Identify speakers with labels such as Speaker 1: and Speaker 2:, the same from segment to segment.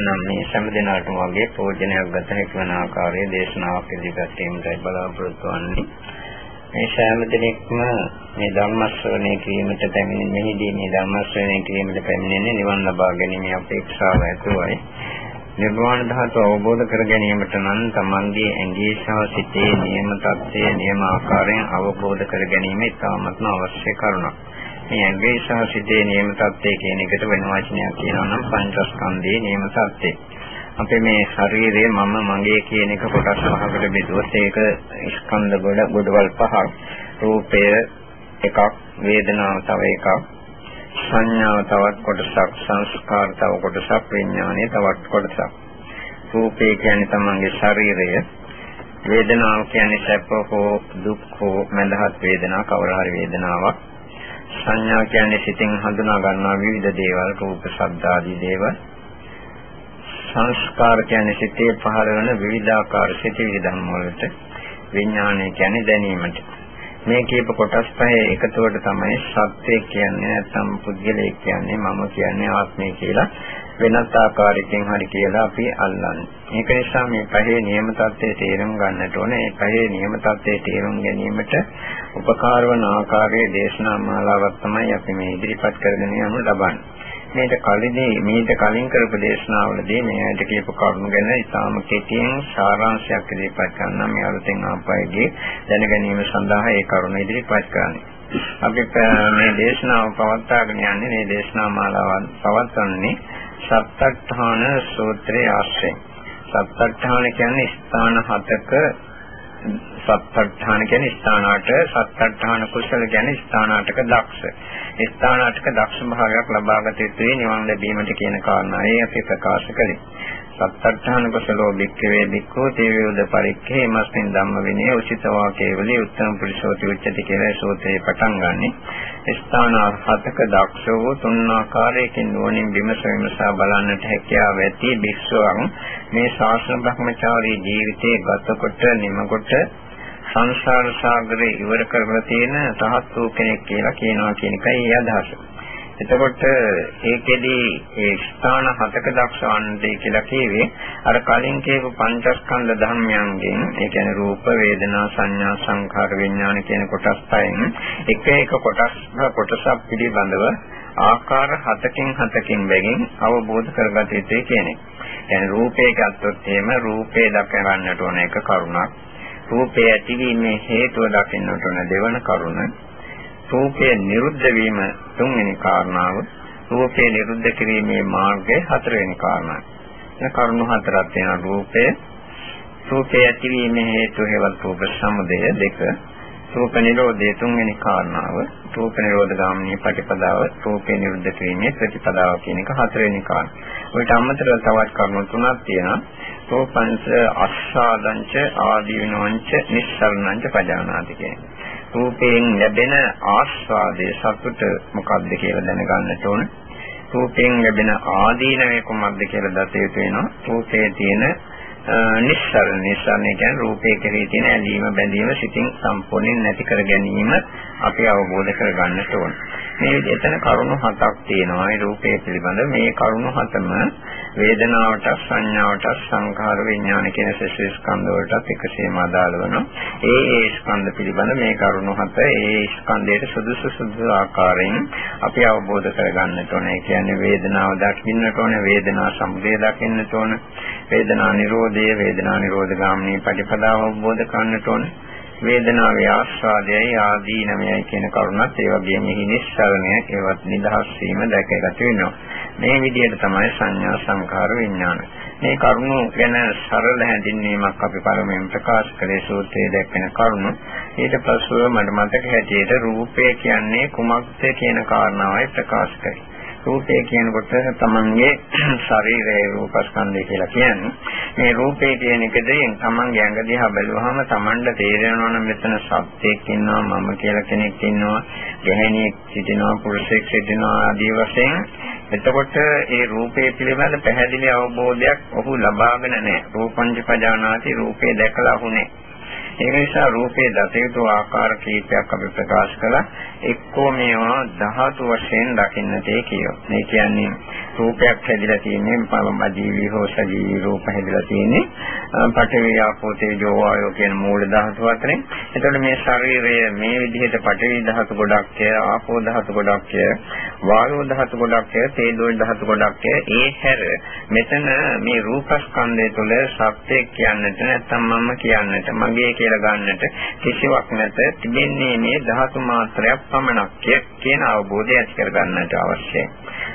Speaker 1: නම් මේ සෑම දිනකටම වගේ ප්‍රෝජනයක් ගත හැකි වන ආකාරයේ දේශනාවක් ඉදිරිපත් කිරීමටයි බලාපොරොත්තු වෙන්නේ. මේ සෑම දිනෙකම මේ ධර්ම ශ්‍රවණය කිරීමට පැමිණෙන මෙහිදී මේ ධර්ම ශ්‍රවණය කිරීමට පැමිණෙන්නේ නිවන් ලබා ගැනීමේ අපේක්ෂාව ඇතුවයි. නිර්වාණ ධාතුව අවබෝධ කර ගැනීමට නම් තමන්ගේ ඇඟේ සහ සිතේ නියම තත්ත්වය නියම ආකාරයෙන් අවබෝධ කර ගැනීම ඉතාමත්ම අවශ්‍ය කරුණක්. මේ ඇඟේ සහ සිතේ නියම තත්ත්වය කියන එකට වෙන වචනයක් කියනවා නම් පංචස්කන්ධයේ නියම තත්ත්වය. අපේ මේ ශරීරයේ මම මගේ කියන එක කොටස් පහකට බෙදුවොත් ඒක ස්කන්ධ ගොඩ ගොඩවල් පහක්. රූපය එකක්, වේදනාව තව එකක්, සංඥාව තවත් කොටසක්, සංස්කාර තව කොටසක්, විඥානය තවත් කොටසක්. රූපය කියන්නේ තමන්ගේ ශරීරය, වේදනාව කියන්නේ සැප හෝ දුක් හෝ මඳහත් වේදනා කවර හරි වේදනාවක් සංඥා කියන්නේ සිතින් හඳුනා ගන්නා විවිධ දේවල් රූප ශබ්ද ආදී දේවල් සංස්කාර කියන්නේ සිතේ පහළ වන විවිධාකාර සිතිවිලි ධර්ම වලට විඥානය කියන්නේ දැනීමට මේ කීප කොටස් පහේ එකතුවට තමයි සත්‍ය කියන්නේ නැත්නම් පුද්ගලයෙක් කියන්නේ මම කියන්නේ ආත්මය කියලා වෙනත් ආකාරයකින් හරි කියලා අපි අල්ලන්නේ. ඒක නිසා මේ පහේ නියම தත්ත්වයේ තේරුම් ගන්නට ඕනේ. මේ පහේ නියම தත්ත්වයේ තේරුම් ගැනීමට උපකාර වන ආකාරයේ දේශනා මාලාවක් තමයි අපි මේ ඉදිරිපත් කරගෙන යනු ලබන්නේ. මේක කලින්දී මේක කලින් කරපු දේශනාවලදී මේ ඇයිද කියපු කරුණු ගැන ඉතාම කෙටියෙන් සාරාංශයක් ඉදිරිපත් කරනවා මේ අලුතෙන් ආපයිගේ දැන ගැනීම සඳහා ඒ කරුණ ඉදිරිපත් කරන්නේ. අපි මේ දේශනාව පවත්වාගෙන යන්නේ මේ දේශනා මාලාව පවත්වන්නේ සත්තට්ඨාන සූත්‍රයේ ආශ්‍රයෙන්. සත්තට්ඨාන කියන්නේ ස්ථාන හතක සත්තට්ඨාන කියන්නේ ස්ථානාට සත්තට්ඨාන කුසල කියන්නේ ස්ථානාටක දක්ෂ. ස්ථානාටක දක්ෂ භාවයක් ලබාගත යුතුයි නිවන් ලැබීමට කියන කාරණායි අපි ප්‍රකාශ කළේ. සත්තට්ඨාන කුසලෝ භික්ඛවේ භික්ඛෝ තේවයෝද පරික්ඛේ මස්මින් ධම්ම විනය උචිතවා කේවලී උත්තම පුරිසෝති උච්චති කියලා සූත්‍රේ පටන් ගන්නෙ. ස්ථාන හතක දක්ෂ වූ තුන් ආකාරයකින් නුවණින් විමස විමසා බලන්නට හැකියාව ඇති භික්ෂුවන් මේ ශාසන භ්‍රමචාරී ජීවිතයේ ගතකොට නිමකොට සංසාර සාගරේ ඉවර කරලා තියෙන රහත් වූ කෙනෙක් කියලා කියනවා කියන එකයි අදහස. එතකොට ඒකෙදි ඒ ස්ථාන හතක දක්වන්නේ කියලා කියවේ අර කලින් කියපු පංචස්කන්ධ ධර්මයන්ගෙන් ඒ කියන්නේ රූප වේදනා සංඥා සංඛාර විඥාන කියන කොටස් පහෙන් එක එක කොටස් කොටසක් පිළිබඳව ආකාර හතකින් හතකින් බැගින් අවබෝධ කරගත යුතුයි කියන එක. يعني රූපේ ගත්තොත් එහෙම රූපේ දක ගන්නට ඕන එක කරුණක්. රූපේ ඇතිවීමේ හේතුව දකින්නට ඕන දෙවන කරුණ. රූපය නිරුද්ධ වීම තුන්වෙනි කාරණාව රූපය නිරුද්ධ කිරීමේ මාර්ගය හතරවෙනි කාරණාව. එන කරුණු හතරක් තියෙනවා රූපය රූපය ඇතිවීමේ හේතු හේවත් රූප සමුදය දෙක රූප නිරෝධය තුන්වෙනි කාරණාව රූප නිරෝධ ගාමිනී ප්‍රතිපදාව රූපේ නිරුද්ධ කිරීමේ ප්‍රතිපදාව කියන එක හතරවෙනි කාරණා. ඔයිට අමතරව තවත් කරුණු තුනක් තියෙනවා. රූපංච අස්සාදංච ආදීනවංච නිස්සරණංච පජානාති කියන්නේ. රූපයෙන් ලැබෙන ආස්වාදයේ සතුට මොකක්ද කියලා දැනගන්නට ඕන. රූපයෙන් ලැබෙන ආදීනවේ කුමක්ද කියලා දත යුතු වෙනවා. රූපයේ තියෙන නිස්සරණ. නිස්සරණ කියන්නේ රූපයේ කෙරෙහි තියෙන ඇලීම බැඳීම සිතින් සම්පූර්ණයෙන් නැති කර ගැනීම. අපි අවබෝධ කරගන්නට ඕන. මේ එතන කරුණු හතක් තියෙනවා. ඒ රූපය පිළිබඳ මේ කරුණු හතම වේදනාවට සංඥාවට සංඛාර විඥාන කියන සසස් ස්කන්ධ වලටත් එකසේම අදාළ වෙනවා. ඒ ඒ ස්කන්ධ පිළිබඳ මේ කරුණු හත ඒ ස්කන්ධයට සුදුසු සුදුසු ආකාරයෙන් අපි අවබෝධ කරගන්නට ඕනේ. ඒ කියන්නේ වේදනාව දකින්නට ඕනේ, වේදනා සමුදය දකින්නට ඕනේ, වේදනා නිරෝධය, වේදනා නිරෝධ ගාමිනී ප්‍රතිපදාව අවබෝධ කරගන්නට ඕනේ. වේදනාවේ ආස්වාදයයි ආදීනමයයි කියන කරුණත් ඒ වගේම මෙහි නිස්සාරණය ඒවත් නිදහස් වීම දැකගත වෙනවා. මේ විදිහට තමයි සංඥා සංඛාර විඥාන. මේ කරුණු ගැන සරල හැඳින්වීමක් අපි පළමුවෙන් ප්‍රකාශ කළේ සූත්‍රයේ දැක්වෙන කරුණු. ඊට පස්ව මට මතක හැටියට රූපය කියන්නේ කුමක්ද කියන කාරණාවයි ප්‍රකාශ කළේ. රූපය කියනකොට තමන්ගේ ශරීරයේ රූපස්කන්ධය කියලා කියන්නේ. මේ රූපය කියන එකදී තමන්ගේ ඇඟ දිහා බැලුවහම තමන්ට තේරෙනවා නම් මෙතන සත්‍යයක් ඉන්නවා මම කියලා කෙනෙක් ඉන්නවා, ගැහණියෙක් සිටිනවා, පුරුෂයෙක් සිටිනවා ආදී වශයෙන් එතකොට ඒ රූපේ පිළිබඳ පැහැදිලි අවබෝධයක් ඔහු ලබාගෙන නැහැ. රූපංජ පජානාති රූපේ දැකලා හුනේ. ඒක නිසා රූපේ දත යුතු ආකාර කීපයක් අපි ප්‍රකාශ කළා. එක්කෝ මේවා ධාතු වශයෙන් දකින්නතේ කියෝ. මේ කියන්නේ රූපයක් හැදිලා තියෙන්නේ පරමජීවී හෝ සජීවී රූප හැදිලා තියෙන්නේ පඨවි ආපෝ තේජෝ වායෝ කියන මූල ධාතු අතරින්. එතකොට මේ ශරීරය මේ විදිහට පඨවි ධාතු ගොඩක්ය, ආපෝ ධාතු ගොඩක්ය, වායෝ ධාතු ගොඩක්ය, තේජෝ ධාතු ගොඩක්ය. ඒ හැර මෙතන මේ රූපස්කන්ධය තුළ සත්‍යයක් කියන්නට නැත්නම් මම කියන්නට මගේ කියලා ගන්නට කිසිවක් නැත. තිබෙන්නේ මේ ධාතු මාත්‍රයක් පමණක් කියන අවබෝධය ඇති කර ගන්නට අවශ්‍යයි.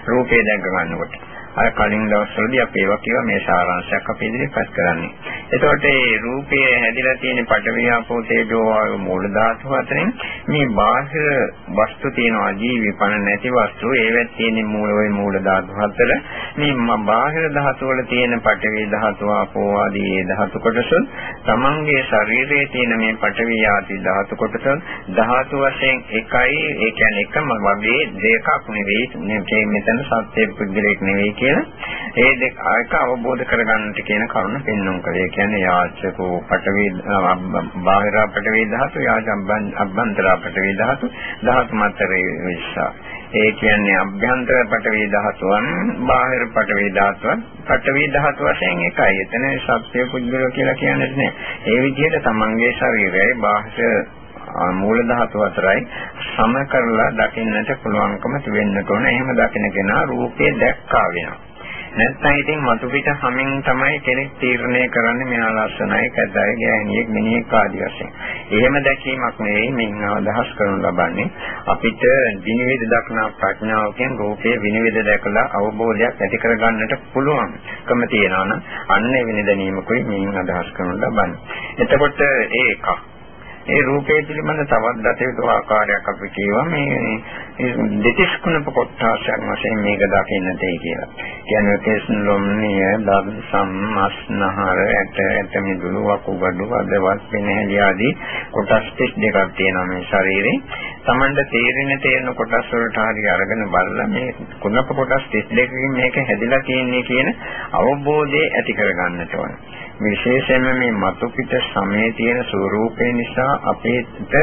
Speaker 1: රූපේ දැක ගන්නකොට. අර කලින් දවස්වලදී අපි ඒවා කියවා මේ සාරාංශයක් අපි ඉදිරිපත් කරන්නේ. එතකොට මේ රූපයේ හැදිලා තියෙන පඨවියාපෝ තේජෝ වායු මූල ධාතු අතරින් මේ බාහිර වස්තු තියෙනවා ජීවි පණ නැති වස්තු. ඒවත් තියෙන මූල වේ මූල ධාතු හතර. මේ බාහිර ධාතු වල තියෙන පඨවි ධාතු ආපෝ ආදී ඒ ධාතු කොටස තමන්ගේ ශරීරයේ තියෙන මේ පඨවි ආදී ධාතු කොටස ධාතු වශයෙන් එකයි ඒ කියන්නේ එකම වගේ දෙකක් නෙවෙයි මෙතන සත්‍ය පුද්ගලෙක් නෙවෙයි කියලා. ඒ දෙක ආයක අවබෝධ කරගන්නට කියන කරුණ පෙන්වුම් කළේ. කියන්නේ යාචකෝ පඨවි බාහිර පඨවි ධාතු යාච අභ්‍යන්තර පඨවි ධාතු ධාතු මතරේ විශ්සා. ඒ කියන්නේ අභ්‍යන්තර පඨවි ධාතුවන් බාහිර පඨවි ධාතුවන් පඨවි ධාතු වශයෙන් එකයි. එතන සත්‍ය පුද්ගල කියලා කියන්නේ නැහැ. ඒ විදිහට තමන්ගේ ශරීරයයි බාහිර මූල ධාතු අතරයි සම කරලා දකින්නට පුළුවන්කම තිබෙන්නට ඕන. එහෙම දකින කෙනා රූපේ දැක්කා වෙනවා. නැත්නම් ඉතින් මතු පිට හැමින් තමයි කෙනෙක් තීරණය කරන්නේ මෙයා ලස්සනයි, කැතයි, ගෑණියෙක්, මිනිහෙක් ආදී වශයෙන්. එහෙම දැකීමක් නෙවෙයි මින් අදහස් කරනු ලබන්නේ. අපිට විනිවිද දක්නා ප්‍රඥාවකින් රූපේ විනිවිද දැකලා අවබෝධයක් ඇති කරගන්නට පුළුවන්කම තියෙනවා නම් අන්න ඒ විනිදැනීමකුයි මින් අදහස් කරනු ලබන්නේ. එතකොට ඒ එකක් ඒ රූපය පිළිබඳ තවත් දතේතු ආකාරයක් අපි කියවා මේ දෙතිස් කුණප කොටසක් වශයෙන් මේක දකින්නට ඒ කියලා. කියන්නේ තේස්නලොම්නිය දබ් සම්මස්නහර ඇට ඇට මිදුළු වකුගඩු වදවත් පෙනහැලි ආදී කොටස් 32ක් තියෙනවා මේ ශරීරේ. Tamanda තේරෙන තේරෙන කොටස් වලට හරි අරගෙන බලලා මේ කුණප කොටස් 32කින් මේක හැදිලා තියෙන්නේ කියන අවබෝධය ඇති කරගන්නට ඕනේ. විශේෂයෙන්ම මේ මතු පිට සමේ තියෙන ස්වરૂපේ නිසා අපේට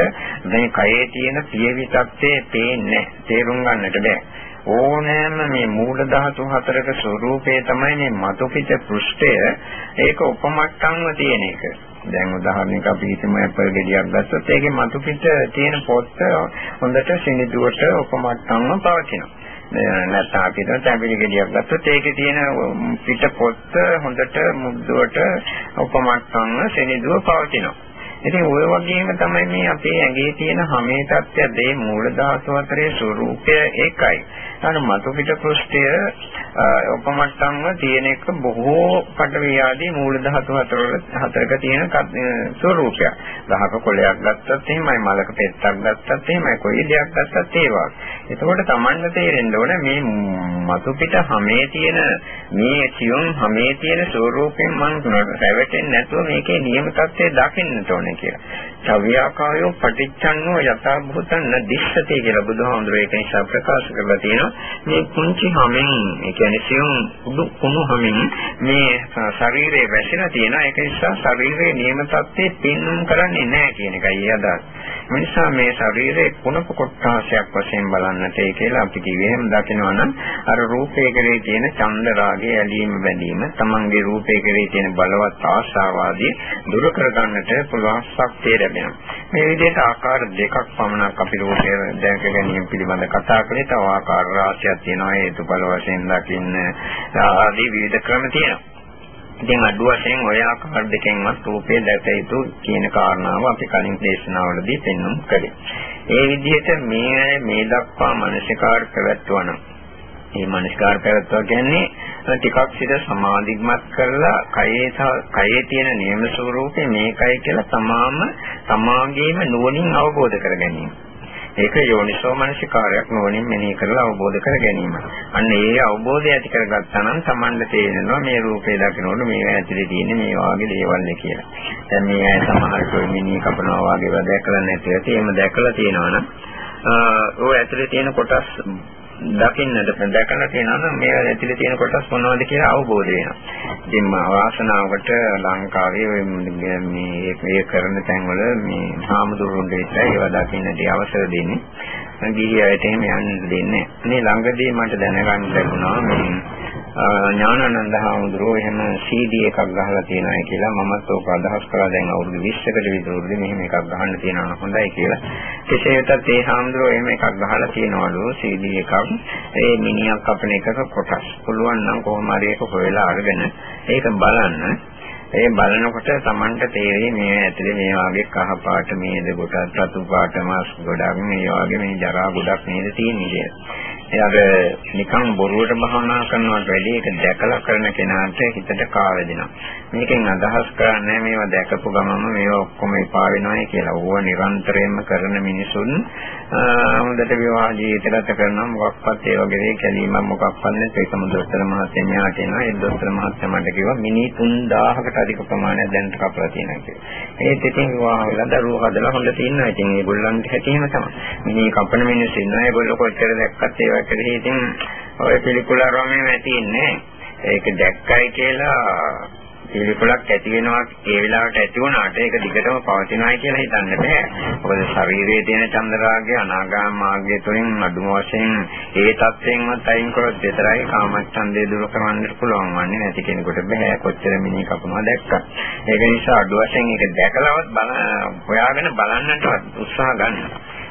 Speaker 1: මේ කයේ තියෙන පියවි තත්ත්වයේ පේන්නේ තේරුම් ගන්නට බෑ. ඕනෑම මේ මූල ධාතු හතරක ස්වરૂපේ තමයි මේ මතු පිට පෘෂ්ඨය ඒක උපමට්ටම්ව තියෙන එක. දැන් උදාහරණයක් අපි හිතමු ඇපල් ගෙඩියක් ගත්තොත් ඒකේ මතු පිට තියෙන පොත්ත හොඳට සිනිදුවට උපමට්ටම්ව පවතිනවා. නැත්නම් අපි හිතමු තැඹිලි ගෙඩියක් ගත්තොත් ඒකේ තියෙන පිට පොත්ත හොඳට මුද්දුවට උපමට්ටම්ව සෙනෙදුව පවතිනවා. ඉතින් ওই වගේම තමයි මේ අපේ ඇඟේ තියෙන හැමේ තත්ත්වය දේ මූල ධාතු අතරේ ස්වરૂපය ඒකයි. අන මතු පිට පෘෂ්ඨය උපමට්ටම්ව තියෙන එක බොහෝ පඩවි ආදී මූල ධාතු අතරවල හතරක තියෙන ස්වરૂපයක්. දහක කොලයක් ගත්තත් එහෙමයි, මලක පෙත්තක් ගත්තත් එහෙමයි, කොයි දෙයක් ගත්තත් ඒ වගේ. එතකොට Tamanne තේරෙන්න ඕන මේ මතු පිට හැමේ තියෙන මේ කියුම් හැමේ තියෙන ස්වરૂපයෙන් මම රැවටෙන්නේ නැතුව මේකේ නියම தත්ත්වය දකින්නට ඕනේ. කියලා. සව්‍යාකාරෝ පටිච්චන්නෝ යථා භූතං නදිස්සති කියලා බුදුහාමුදුරේ ඒක නිසා ප්‍රකාශ කරලා තියෙනවා. මේ කුංචි හැමෙන් ඒ කියන්නේ සියුම් උඩු කුණු හැමෙන් මේ ශරීරයේ වැසිලා තියෙනවා. ඒක නිසා ශරීරයේ නියම තත්ත්වයේ පින්නම් කරන්නේ නැහැ කියන එකයි අදහස්. නිසා මේ ශරීරයේ කුණප කොටාශයක් වශයෙන් බලන්නට ඒ කියලා අපි කිව්වේ එහෙම දකිනවා නම් අර රූපේ කෙරේ තියෙන චන්ද රාගයේ ඇලීම බැඳීම තමන්ගේ රූපේ කෙරේ තියෙන බලවත් ආශාවාදී දුරු කරගන්නට පුළුවන් ශක්තිය ලැබෙනවා. මේ විදිහට ආකාර දෙකක් පමණක් අපි රූපය දැක ගැනීම පිළිබඳ කතා කළේ තව ආකාර රාශියක් තියෙනවා. හේතුඵල වශයෙන් දකින්න ආදී විවිධ ක්‍රම තියෙනවා. ඉතින් අඩු වශයෙන් ඔය ආකාර දෙකෙන්වත් රූපය දැක යුතු කියන කාරණාව අපි කලින් දේශනාවලදී පෙන්වුම් කළේ. ඒ විදිහට මේ මේ දක්වා මානසිකාර පැවැත්වනවා. මේ මානසිකාර පැවැත්වුවා කියන්නේ ටිකක් සිත සමාධිග්මත් කරලා කයේ කයේ තියෙන නියම ස්වરૂපේ මේකයි කියලා තමාම තමාගේම නුවණින් අවබෝධ කර ගැනීම. ඒක යෝනිසෝ මනසිකාරයක් නොවනින් මෙනෙහි කරලා අවබෝධ කර ගැනීම. අන්න ඒ අවබෝධය ඇති කරගත්තා නම් Tamanne තේරෙනවා මේ රූපේ දකිනකොට මේ ඇතුලේ තියෙන මේ වාගේ දේවල් නේ කියලා. දැන් මේ අය සමහරට මිනිහ කපනවා වගේ වැඩ දැකලා නැති ඇති. එහෙම දැකලා තියෙනවනම් ඔය ඇතුලේ තියෙන කොටස් දකින්නට දැකලා තියෙනවා නම් මේ ඇතුලේ තියෙන කොටස් මොනවද කියලා අවබෝධ වෙනවා. ඉතින් මා වාසනාවකට ලංකාවේ මේ මේ කරන තැන්වල මේ හාමුදුරුවන්ට විතරයි ඒවා දකින්නට අවසර දෙන්නේ. ගිහි අයට එහෙම යන්න දෙන්නේ නැහැ. මේ ළඟදී මට දැනගන්න ලැබුණා මේ ඥානানন্দ හාමුදුරුවෝ එහෙම CD එකක් ගහලා තියෙනයි කියලා මමත් ඕක අදහස් කළා දැන් අවුරුදු 20කට විතරුද්දී මෙහෙම එකක් ගහන්න තියෙනවා හොඳයි කියලා. කෙසේ වෙතත් ඒ හාමුදුරුවෝ එහෙම එකක් ගහලා තියෙනවලු CD එකක්. ඒ මිනිහක් අපින එකක කොටස්. පුළුවන් නම් කොහොම හරි ඒක හොයලා අරගෙන ඒක බලන්න. ඒ බලනකොට Tamanට තේරෙයි මේ ඇතුලේ මේ වගේ කහ පාට මේද ගොඩක් රතු පාට මාස් ගොඩක් මේ වගේ මේ ජරා ගොඩක් නේද තියෙන්නේ කියලා. එයාට නිකන් බොරුවට භාවනා කරනවට වැඩිය ඒක දැකලා කරන කෙනාට හිතට කාවැදෙනවා. මේකෙන් අදහස් කරන්නේ මේවා දැකපු ගමම මේවා ඔක්කොම එපා වෙනවායි කියලා. ඕව නිරන්තරයෙන්ම කරන මිනිසුන් හොඳට විවාහ ජීවිත ගත කරනවා මොකක්වත් ඒ වගේ දේ කැලීමක් මොකක්වත් නැත්නම් ඒකම දොස්තර මහත්තයා මෙහාට එනවා. ඒ දොස්තර මහත්තයා මට කිව්වා මිනි 3000කට අධික ප්‍රමාණයක් දැන් කපලා තියෙනවා කියලා. ඒත් ඉතින් විවාහ වෙලා දරුවෝ හදලා හොඳ තියෙනවා. ඉතින් ඒගොල්ලන්ට හැටිම තමයි. මිනි කපන මිනිස්සු ඉන්නවා. ඒගොල්ලෝ කොච්චර දැක්කත් ඒවා කෙරෙහි ඉතින් ඔය පිළිකුල රොමේ වැටෙන්නේ ඒක දැක්කයි කියලා පිළිකුලක් ඇති වෙනවා ඒ වෙලාවට ඇති වුණාට ඒක දිගටම පවතිනවායි කියලා හිතන්න බෑ. මොකද ශරීරයේ තියෙන චන්ද්‍රාගය අනාගාම මාර්ගය තුළින් අදුම වශයෙන් ඒ තත්ත්වෙන්වත් අයින් කරොත් විතරයි කාමච්ඡන්දේ දුරු කරන්න පුළුවන් වන්නේ නැති කෙනෙකුට බෑ. කොච්චර මිනිහ කපනවා දැක්කා. ඒක නිසා අඩු වශයෙන් ඒක දැකලවත් බල හොයාගෙන බලන්නට උත්සාහ ගන්න.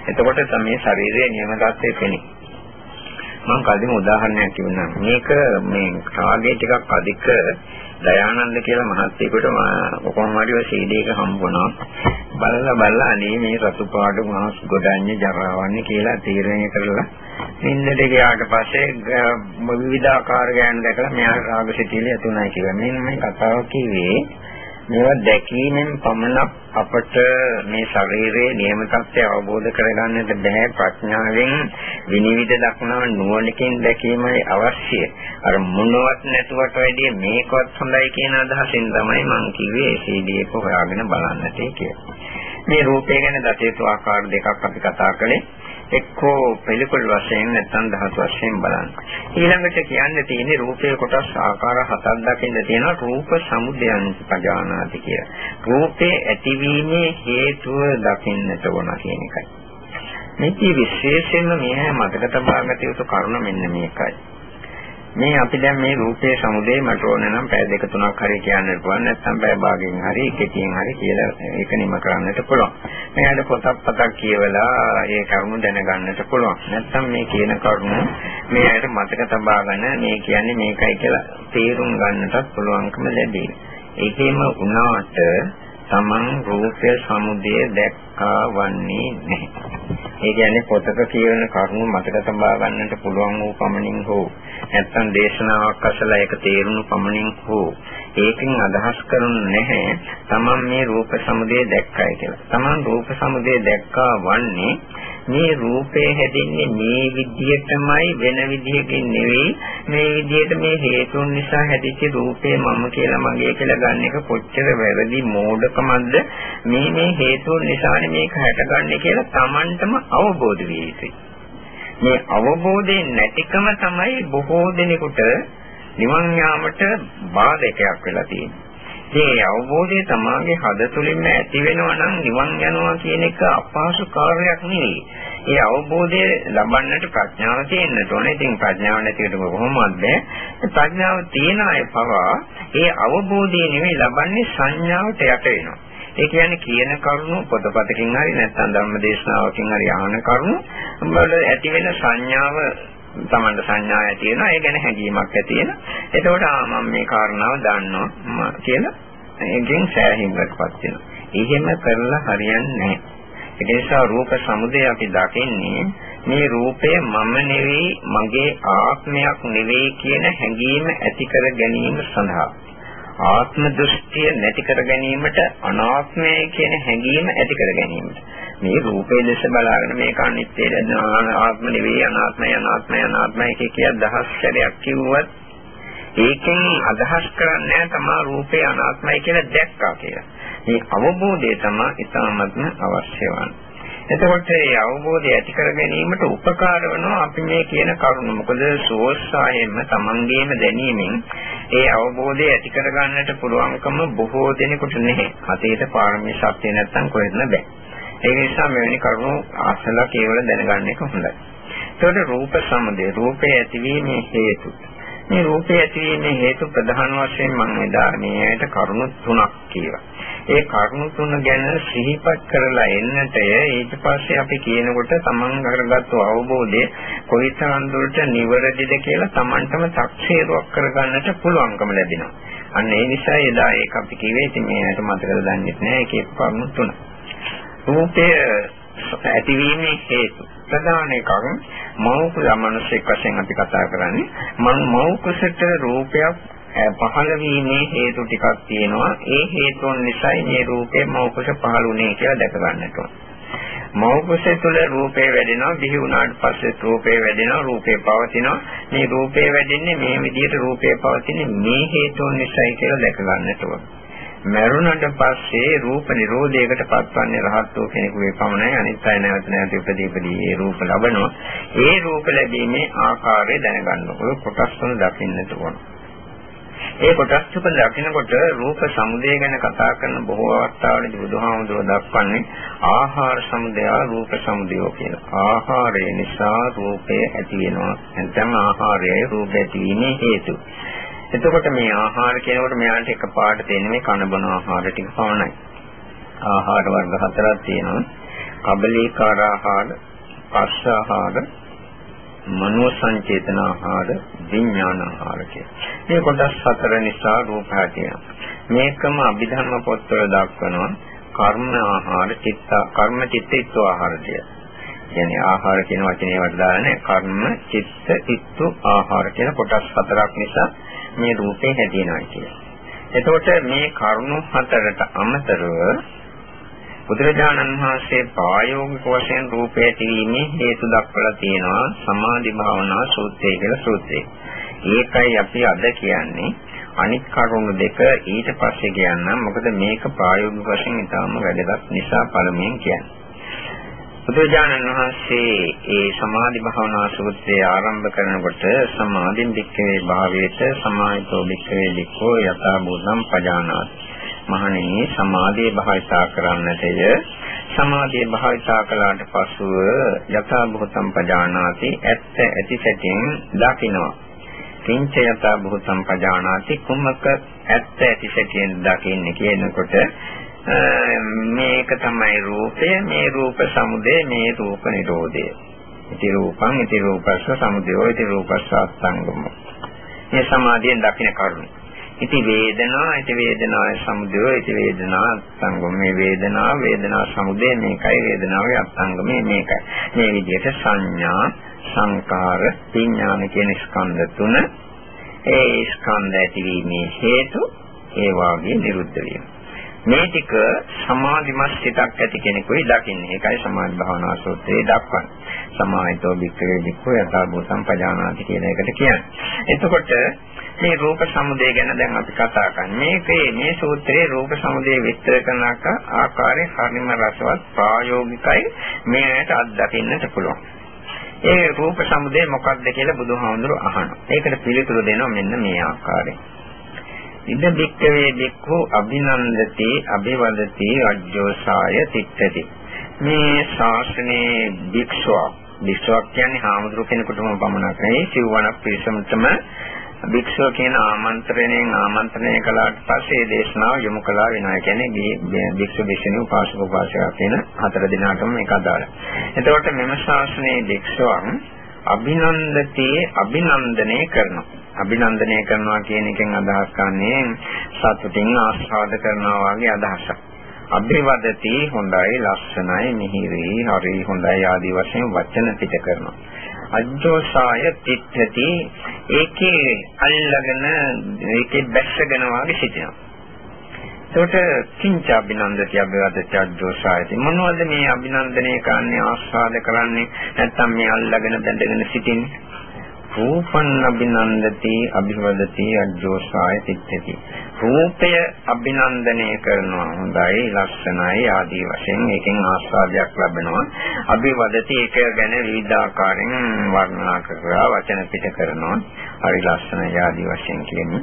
Speaker 1: එතකොට තමයි ශරීරයේ නියම තත්ත්වය පෙනේ. මම කලින් උදාහරණයක් කිව්වා. මේක මේ රාගය ටිකක් අධික දයානන්ද කියලා මහත්තයෙකුට කොහොම හරි ඔය CD එක හම්බුණා. බලලා බලලා අනේ මේ රතු පාට මාස් ගොඩන්නේ ජරාවන්නේ කියලා තීරණය කරලා නින්දට ගියාට පස්සේ විවිධාකාර ගෑන් දැකලා මෙයාට රාග සිතිවිලි ඇති වුණා කියලා. මෙන්න මේ කතාව කිව්වේ මේවා දැකීමෙන් පමණක් අපට මේ ශරීරයේ නියම තත්ත්වය අවබෝධ කරගන්නට බෑ ප්‍රඥාවෙන් විනිවිද දක්නා නුවණකින් දැකීමයි අවශ්‍ය. අර මොනවත් නැතුවට වැඩිය මේකවත් හොඳයි කියන අදහසින් තමයි මම කිව්වේ CD එක හොයාගෙන බලන්නට කියලා. මේ රූපය ගැන දතේතු ආකාර දෙකක් අපි කතා කළේ. එක්කෝ පිළිකුල් වශයෙන් නැත්නම් ධාතු වශයෙන් බලන්න. ඊළඟට කියන්න තියෙන්නේ රූපයේ කොටස් ආකාර හතක් දකින්න තියෙනවා රූප සමුදයන් පජානාති කියලා. රූපේ ඇතිවීමේ හේතුව දකින්නට ඕන කියන එකයි. මේකේ විශේෂයෙන්ම මේ මතක තබා ගත යුතු කරුණ මෙන්න මේකයි. මේ අපි දැන් මේ රූපයේ සමුදේ මට ඕන නම් පැය දෙක තුනක් හරි කියන්න පුළුවන් නැත්නම් පැය භාගයෙන් හරි එකකින් හරි කියලා ඒක නිම කරන්නට පුළුවන්. මෙයාට පොතක් පතක් කියවලා ඒ කරුණු දැනගන්නට පුළුවන්. නැත්නම් මේ කියන කරුණු මෙයාට මතක තබාගෙන මේ කියන්නේ මේකයි කියලා තේරුම් ගන්නටත් පුළුවන්කම ලැබේ. ඒකෙම උනාට තමන් රූපය සමුදය දැක්කා වන්නේ නැහැ. ඒ කියන්නේ පොතක කියවන කරුණු මතක තබා ගන්නට පුළුවන් වූ පමණින් හෝ නැත්නම් දේශනාවක් අසලා ඒක තේරුණු පමණින් හෝ ඒකෙන් අදහස් කරන්නේ නැහැ තමන් මේ රූප සමුදය දැක්කයි කියලා. තමන් රූප සමුදය දැක්කා වන්නේ මේ රූපය හැදෙන්නේ මේ විදිහටමයි වෙන විදිහකින් නෙවෙයි. මේ විදිහට මේ හේතුන් නිසා හැදිච්ච රූපේ මම කියලා මගේ කියලා ගන්න එක කොච්චර වැරදි මෝඩකමක්ද? මේ මේ හේතුන් නිසානේ මේක හැටගන්නේ කියලා Tamanටම අවබෝධ විය යුතුයි. මේ අවබෝධයෙන් නැතිකම තමයි බොහෝ දෙනෙකුට නිවන් යාමට බාධකයක් වෙලා තියෙන්නේ. මේ අවබෝධය තමාගේ හද තුළින්ම ඇති වෙනවා නම් නිවන් යනවා කියන එක අපහසු කාර්යයක් නෙවෙයි. ඒ අවබෝධය ලබන්නට ප්‍රඥාව තියෙන්න ඕනේ. ඉතින් ප්‍රඥාව නැතිවට කොහොමද බෑ. ප්‍රඥාව තියන අය පවා ඒ අවබෝධය නෙවෙයි ලබන්නේ සංඥාවට යට වෙනවා. ඒ කියන්නේ කියන කරුණු පොතපතකින් හරි නැත්නම් ධර්මදේශනාවකින් හරි අහන කරුණු වල ඇති වෙන සංඥාව තමන්ට සංඥා ඇති වෙනවා. ඒ ගැන හැඟීමක් ඇති වෙනවා. එතකොට ආ මම මේ කාරණාව දන්නවා කියලා ඒකෙන් සෑහීමකටපත් වෙනවා. එහෙම කරලා හරියන්නේ නැහැ. ඒ නිසා රූප සමුදය අපි දකින්නේ මේ රූපය මම නෙවෙයි මගේ ආත්මයක් නෙවෙයි කියන හැඟීම ඇති කර ගැනීම සඳහා. ආත්ම දෘෂ්ටිය නැති කර ගැනීමට අනාත්මය කියන හැඟීම ඇති කර ගැනීමට. මේ රූපේ දැස බලාගෙන මේක අනිත්‍ය ආත්ම නෙවෙයි අනාත්මයි අනාත්මයි අනාත්මයි කිය දහස් සැරයක් කිව්වත් ඒකෙන් අදහස් කරන්නේ තමා රූපේ අනාත්මයි කියලා දැක්කා කියලා. මේ අවබෝධය තමයි ඉතාමත්ම අවශ්‍ය වන්නේ. එතකොට මේ අවබෝධය ඇති කර ගැනීමට උපකාර වෙනවා අපි මේ කියන කරුණ. මොකද සෝස්සායෙම තමන්ගේම දැනීමෙන් ඒ අවබෝධය ඇති කර ගන්නට පුළුවන්කම බොහෝ දෙනෙකුට නැහැ. අතීත පාරමී ශක්තිය නැත්තම් කොහෙත්ම බෑ. ඒ නිසා මෙවැනි කරුණු අසලා කේවල දැනගන්න එක හොඳයි. එතකොට රූප සමුදය රූපේ ඇතිවීමේ හේතු මේ රූපය ඇතිවීමේ හේතු ප්‍රධාන වශයෙන් මම එදා මේකට කරුණු තුනක් කියවා. ඒ කරුණු තුන ගැන සිහිපත් කරලා එන්නටය ඊට පස්සේ අපි කියනකොට තමන් කරගත්තු අවබෝධය කොයිතරම් දුරට නිවැරදිද කියලා තමන්ටම තක්සේරුවක් කරගන්නට පුළුවන්කම ලැබෙනවා. අන්න ඒ නිසා එදා ඒක අපි කිව්වේ ඉතින් මේකට මතකද දන්නේ නැහැ ඒකේ කරුණු තුන. රූපය ඇතිවීමේ හේතු. ප්‍රධාන එකක් මෞඛ යමනසෙක් වශයෙන් අපි කතා කරන්නේ. මම මෞඛසට රූපයක් පහළ වීමේ හේතු ටිකක් තියෙනවා. ඒ හේතුන් නිසායි මේ රූපේ මෞඛස පහළුනේ කියලා දැක ගන්නට ඕන. මෞඛස තුළ රූපේ වැඩෙනවා. බිහි වුණාට පස්සේ රූපේ වැඩෙනවා රූපේ පවතිනවා. මේ රූපේ වැඩෙන්නේ මේ විදිහට රූපේ පවතින්නේ මේ හේතුන් නිසායි කියලා දැක ගන්නට ඕන. මරුණට පස්සේ රූප නිරෝධයකට පත්වන්නේ රහත් වූ කෙනෙකුගේ පමණයි. අනිත් අය නැවත නැවත උපදීපදී ඒ රූප ලබනවා. ඒ රූප ලැබීමේ ආකාරය දැනගන්න ඔය කොටස් තුන දකින්නට ඕන. ඒ කොටස් තුන දකිනකොට රූප සමුදය ගැන කතා කරන බොහෝ අවස්ථාවලදී බුදුහාමුදුරුවෝ දක්වන්නේ ආහාර සමුදය රූප සමුදය කියලා ආහාරය නිසා රූපය ඇති වෙනවා. නැත්නම් ආහාරයයි රූප ඇතිවීමේ හේතු. එතකොට මේ ආහාර කියනකොට මෙයාට එකපාරට තේන්නේ මේ කන බොන ආහාර ටික පමණයි. ආහාර වර්ග හතරක් තියෙනවා. කබලීකාර ආහාර, පස්ස ආහාර, මනෝ සංචේතන ආහාර, විඥාන ආහාර මේ කොටස් හතර නිසා රූප හැටියෙනවා. මේකම අභිධර්ම පොත්වල දක්වනවා කර්ම ආහාර, චිත්ත, කර්ම චිත්ත ආහාර කියලා. කියන්නේ ආහාර කියන වචනේ වලට දාන්නේ කර්ම, චිත්ත, ඉත්තු ආහාර කියන කොටස් හතරක් නිසා මේ රූපේ හැදෙනවා කියලා. එතකොට මේ කරුණු හතරට අමතරව බුදුරජාණන් වහන්සේ ප්‍රායෝගික වශයෙන් රූපය ඇතිවීමේ හේතු දක්වලා තියෙනවා සමාධි භාවනා සූත්‍රය කියලා සූත්‍රය. ඒකයි අපි අද කියන්නේ අනිත් කරුණු දෙක ඊට පස්සේ කියන්නම් මොකද මේක ප්‍රායෝගික වශයෙන් ඉතාම වැදගත් නිසා පළමුවෙන් කියන්නේ. බුදුජානන් වහන්සේ ඒ සමාධි භාවනා සූත්‍රය ආරම්භ කරනකොට සමාධින් දික්කේ භාවයට සමාහිතෝ දික්කේ දික්කෝ යථා බුද්ධම් පජානාති. මහණෙනි සමාධිය භාවිතා කරන්නටය සමාධිය භාවිතා කළාට පසුව යථා භූතම් පජානාති ඇත්ත ඇති සැටින් දකිනවා. කිංච යථා භූතම් පජානාති කුමක ඇත්ත ඇති සැටින් දකින්නේ කියනකොට මේක තමයි රූපය. මේ රූප සමුදය මේ රූප නිරෝධය. ඉති රූපං ඉති රූපස්ස සමුදයෝ ඉති රූපස්ස අත්ංගම. මේ සමාධියෙන් දකින්න කරුණ. ඉති වේදනා ඉති වේදනාය සමුදයෝ ඉති වේදනා අත්ංගම. මේ වේදනා වේදනා සමුදය මේකයි වේදනාවේ අත්ංගමේ මේකයි. මේ විදිහට සංඥා සංකාර විඥාන කියන ස්කන්ධ තුන ඒ ස්කන්ධ ඇතිවීමේ හේතු ඒ වාගේ නිරුද්ධ වීම. මේ ටික සමාධිමත් සිතක් ඇති කෙනෙකුයි දකින්නේ. ඒකයි සමාධි භාවනා සූත්‍රයේ දක්වන්නේ. සමාහිතෝ භික්ඛවේ භික්ඛු යථා භූතං පජානාති කියන එකට කියන්නේ. එතකොට මේ රූප සමුදය ගැන දැන් අපි කතා කරන්නේ. මේකේ මේ සූත්‍රයේ රූප සමුදය විස්තර කරන ආකාරය හරිම රසවත් ප්‍රායෝගිකයි. මේකට අත්දකින්නට පුළුවන්. ඒ රූප සමුදය මොකක්ද කියලා බුදුහාමුදුරුවෝ අහනවා. ඒකට පිළිතුරු දෙනවා මෙන්න මේ ආකාරයෙන්. ඉද බික්කවේ බික්ඛු අභිනන්දති අභිවදති අජ්ජෝසාය තිත්තති මේ ශාසනයේ භික්ෂුවක් භික්ෂුවක් කියන්නේ හාමුදුරු කෙනෙකුටම පමණක් නෙවෙයි සිව්වණක් පිරිසමතම භික්ෂුව කියන ආමන්ත්‍රණයෙන් ආමන්ත්‍රණය කළාට පස්සේ දේශනාව යොමු කළා වෙනවා. ඒ කියන්නේ භික්ෂු භික්ෂුණී උපාසක උපාසිකා කියන හතර දිනාටම මේක අදාළයි. එතකොට මෙම ශාසනයේ භික්ෂුවන් අභිනන්දති අභිනන්දනය කරනවා. අභිනන්දනය කරනවා කියන එකෙන් අදහස් ගන්නේ සතුටින් ආස්වාද කරනවා වගේ අදහසක්. අභිවදති හොඳයි ලස්සනයි මිහිරි හරි හොඳයි ආදී වශයෙන් වචන පිට කරනවා. අජ්ජෝසාය තිත්තති ඒකේ අල්ලගෙන ඒකේ බැස්සගෙන වගේ සිටිනවා. එතකොට කිංච අභිනන්දති අභිවදති අජ්ජෝසායති මොනවද මේ අභිනන්දනය කරන්නේ ආස්වාද කරන්නේ? නැත්නම් මේ අල්ලගෙන බැඳගෙන සිටින්නේ රූපං අභිනන්දති අභිවදති අජ්ජෝසාය තිත්තති. රූපය අභිනන්දනය කරනවා හොඳයි ලස්සනයි ආදී වශයෙන් ඒකෙන් ආස්වාදයක් ලැබෙනවා. අභිවදති ඒක ගැන විවිධ ආකාරයෙන් වර්ණනා කරලා වචන පිට කරනවා. හරි ලස්සනයි ආදී වශයෙන් කියන්නේ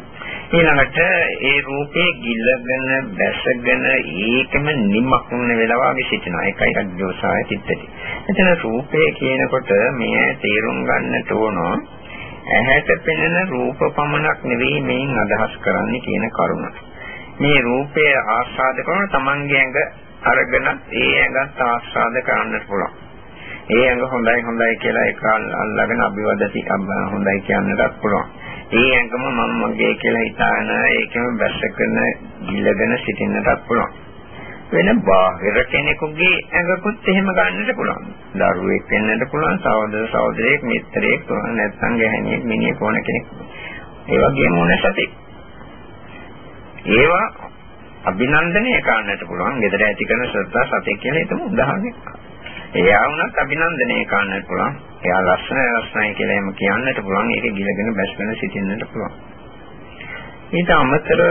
Speaker 1: ඊළඟට ඒ රූපේ ගිලගෙන බැසගෙන ඒකම නිමක්න වෙලා වගේ සිටිනවා ඒකයි අජ්ජෝසාය තිත්තති එතන රූපය කියනකොට මේ තේරුම් ගන්නට ඕනෝ ඇහැට පෙනෙන රූප පමණක් නෙවෙයි මේන් අදහස් කරන්නේ කියන කරුණ. මේ රූපය ආස්වාද කරන තමන්ගේ ඇඟ අරගෙන ඒ ඇඟත් ආස්වාද කරන්නට පුළුවන්. ඒ ඇඟ හොඳයි හොඳයි කියලා එක අල්ලගෙන අභිවදති හොඳයි කියන්නටත් පුළුවන්. ඒ ඇඟම මම මගේ කියලා හිතාන ඒකම බැසගෙන ගිලගෙන සිටින්නටත් පුළුවන්. වෙන බාහිර කෙනෙකුගේ ඇඟකුත් එහෙම ගන්නට පුළුවන්. දරුවෙක් වෙන්නට පුළුවන්, සහෝදර සහෝදරියෙක්, මිත්‍රයෙක්, නැත්නම් ගැහණියෙක්, මිනිහෙක් ඕන කෙනෙක්. ඒ වගේම ඕන සතෙක්. ඒවා අභිනන්දනය කරන්නට පුළුවන්. gedara ඇති කරන ශ්‍රද්ධා සතෙක් කියලා හිතමු උදාහරණයක්. එයා වුණත් අභිනන්දනය කරන්නට පුළුවන්. එයා ලස්සන ලස්සනයි කියලා එහෙම කියන්නට පුළුවන්. ඒක ගිලගෙන බැස්ගෙන සිටින්නට පුළුවන්. ඊට අමතර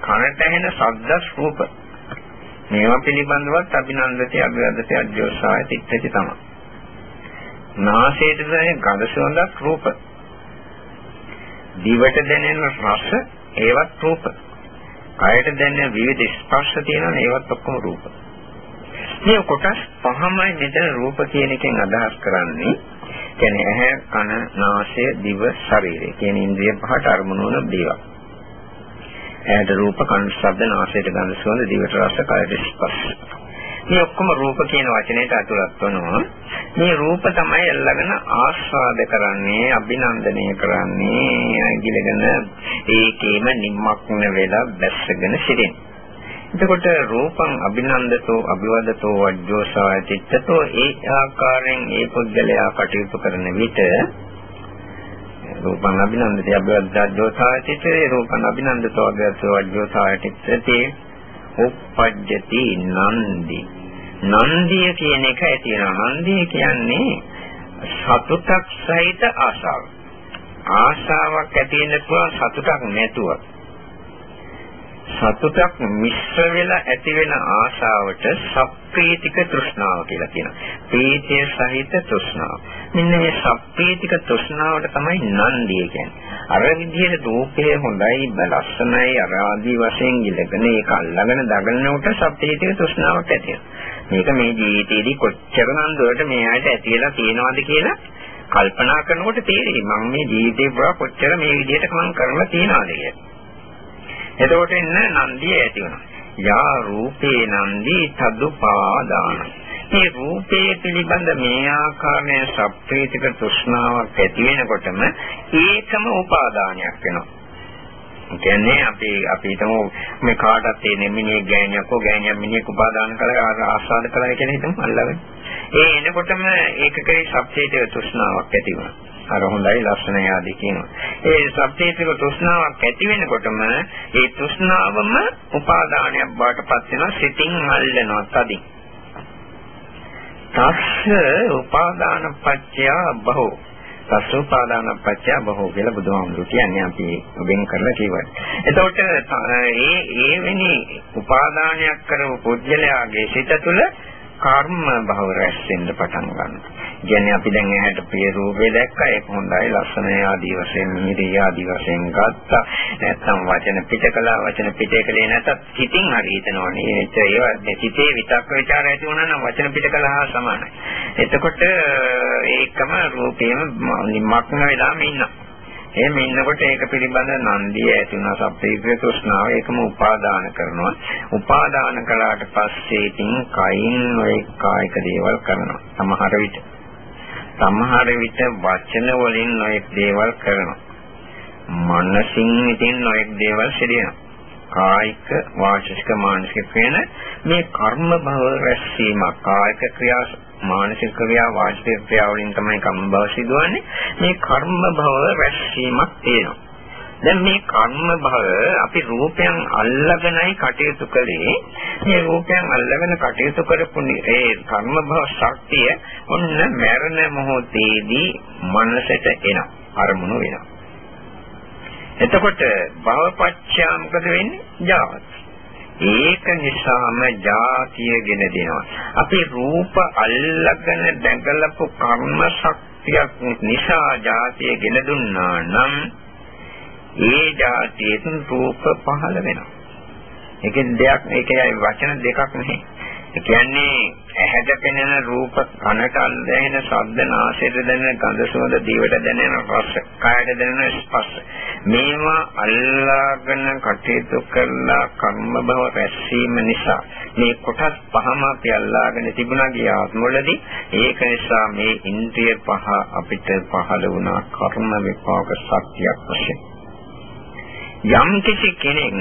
Speaker 1: කනට ඇහෙන ශබ්ද රූප මේවා පිළිබඳවත් අභිනන්දති අභිවදති අජෝසාය තිත්තති තමයි. නාසයට දැනෙන ගඳ සුවඳක් රූප. දිවට දැනෙන රස ඒවත් රූප. කයට දැනෙන විවිධ ස්පර්ශ තියෙනවා ඒවත් ඔක්කොම රූප. මේ කොටස් පහමයි මෙතන රූප කියන එකෙන් අදහස් කරන්නේ. කියන්නේ ඇහැ, කන, නාසය, දිව, ශරීරය කියන ඉන්ද්‍රිය පහට අරමුණු වන දේවල්. ඇහැට රූප, කන ශබ්ද, නාසයට ගඳ සුවඳ, දිවට රස, කයට ස්පර්ශ. මේ ඔක්කොම රූප කියන වචනයට අතුලත් වෙනවා. මේ රූප තමයි අල්ලගෙන ආස්වාද කරන්නේ, අභිනන්දනය කරන්නේ, ගිලගෙන ඒකේම නිමක්න වෙලා බැස්සගෙන සිටින්නේ. එතකොට රූපං අභිනන්දතෝ අභිවදතෝ වජ්ජෝසාය චිත්තතෝ ඒ ආකාරයෙන් ඒ පුද්ගලයා කටයුතු කරන විට රූපං අභිනන්දති අභිවද්දජ්ජෝසායතිතේ රූපං අභිනන්දතෝ අභිවද්දජ්ජෝසායතිතේ උප්පජ්ජති නන්දි. නන්දිය කියන එක ඇති වෙනවා. නන්දිය කියන්නේ සතුටක් සහිත ආශාව ආශාවක් ඇති වෙන්න පුළුවන් සතුටක් නැතුව. සතුටක් මිශ්‍ර වෙලා ඇති වෙන ආශාවට සප්පීතික තෘෂ්ණාව කියලා කියනවා. ප්‍රීතිය සහිත තෘෂ්ණාව. මෙන්න මේ සප්පීතික තෘෂ්ණාවට තමයි නන්දිය කියන්නේ. අර විදිහට රූපය හොඳයි, ලස්සනයි, අර ආදී වශයෙන් ඉලගෙන ඒක අල්ලගෙන දගන්නකොට සප්පීතික තෘෂ්ණාවක් ඇති මේක මේ ජීවිතේදී කොච්චර නන්දුවට මේ ආයත ඇතිලා තියෙනවද කියලා කල්පනා කරනකොට තේරෙයි මම මේ ජීවිතේ පුරා කොච්චර මේ විදිහට මම කරලා තියනවද කියලා. එතකොට එන්න නන්දිය ඇති වෙනවා. යා රූපේ නන්දි තදුපාදාන. මේ රූපයේ පිළිබඳ මේ ආකාරයේ සප්පේතික තෘෂ්ණාවක් ඇති වෙනකොටම ඒකම උපාදානයක් වෙනවා. කියන්නේ අපි අපි හිතමු මේ කාටත් තියෙන මිනිහ ගෑණියක් හෝ ගෑණියක් මිනිහෙක් උපාදාන කරලා ආස්වාද කරලා කියන හිතමු අල්ලගෙන. ඒ එනකොටම ඒක කෙරේ සප්පේතික තෘෂ්ණාවක් ඇති වෙනවා. අර හොඳයි ලස්සනයි ආදී කියනවා. ඒ සත්‍යීතික තෘෂ්ණාවක් ඇති වෙනකොටම ඒ තෘෂ්ණාවම උපාදානයක් බවට පත් වෙනවා සිතින් අල්ලනවා තදින්. තස්ස උපාදාන පත්‍ය බහෝ තස්ස උපාදාන පත්‍ය බහෝ කියලා බුදුහාමුදුරු කියන්නේ අපි වෙන් කරලා කියවන. එතකොට ඒ ඒ වෙනි උපාදානයක් කරව පුද්ගලයාගේ සිත තුළ කර්ම භව රැස් වෙන්න පටන් ගන්නවා. කියන්නේ අපි දැන් ඇහැට ප්‍රිය රූපේ දැක්කා ඒක හොඳයි ලස්සනයි ආදී වශයෙන් මිහිරි ආදී වශයෙන් ගත්තා. නැත්තම් වචන පිට කළා වචන පිට කළේ නැතත් හිතින් හරි හිතනවනේ. ඒවා මේ සිතේ විතක්ක ਵਿਚාර ඇති වුණා නම් වචන පිට කළා හා සමානයි. එතකොට ඒකම රූපේම මක්න වෙලාම ඉන්නවා. එහෙම ඉන්නකොට ඒක පිළිබඳ නන්දිය ඇති වෙන සප්පේක්‍රිය තෘෂ්ණාව ඒකම උපාදාන කරනවා. උපාදාන කළාට පස්සේ ඉතින් කයින් ඔය කායික දේවල් කරනවා. සමහර විට සමහර විට වචන වලින් ඔය දේවල් කරනවා. මනසින් ඉතින් ඔය දේවල් සිදුවෙනවා. කායික වාචික මානසික කියන මේ කර්ම භව රැස්වීමක් කායික ක්‍රියා මානසික ක්‍රියා වාචික ක්‍රියා වලින් තමයි කර්ම භව සිදුවන්නේ මේ කර්ම භව රැස්වීමක් තියෙනවා දැන් මේ කර්ම භව අපි රූපයන් අල්ලගෙනයි කටයුතු කළේ මේ රූපයන් අල්ලගෙන කටයුතු කරපු ඒ කර්ම භව ශක්තිය ඔන්න මරණ මොහොතේදී මනසට එනවා අරමුණු වෙනවා. එතකොට භවපච්චා මොකද වෙන්නේ? ජාති. ඒක නිසාම ජාතියගෙන දෙනවා. අපි රූප අල්ලගෙන දැඟලපු කර්ම ශක්තියක් නිසා ජාතියගෙන දුන්නා නම් ඒ ජාතියෙන් රූප පහළ වෙනවා. ඒකෙන් දෙයක් ඒකයි වචන දෙකක් නෙමෙයි. ඒ කියන්නේ ඇහැට පෙනෙන රූප කනට අල්දැහෙන ශබ්ද නාසයට දැනෙන ගඳ සුවඳ දිවට දැනෙන රස කායට දැනෙන ස්පර්ශ. මේවා අල්ලාගෙන කටයුතු කරලා කර්ම භව රැස්වීම නිසා මේ කොටස් පහම අපි අල්ලාගෙන තිබුණා ගිය ආත්මවලදී. ඒක නිසා මේ ඉන්ද්‍රිය පහ අපිට පහළ වුණා කර්ම විපාක සත්‍යයක් වශයෙන්. යම් කිසි කෙනෙක්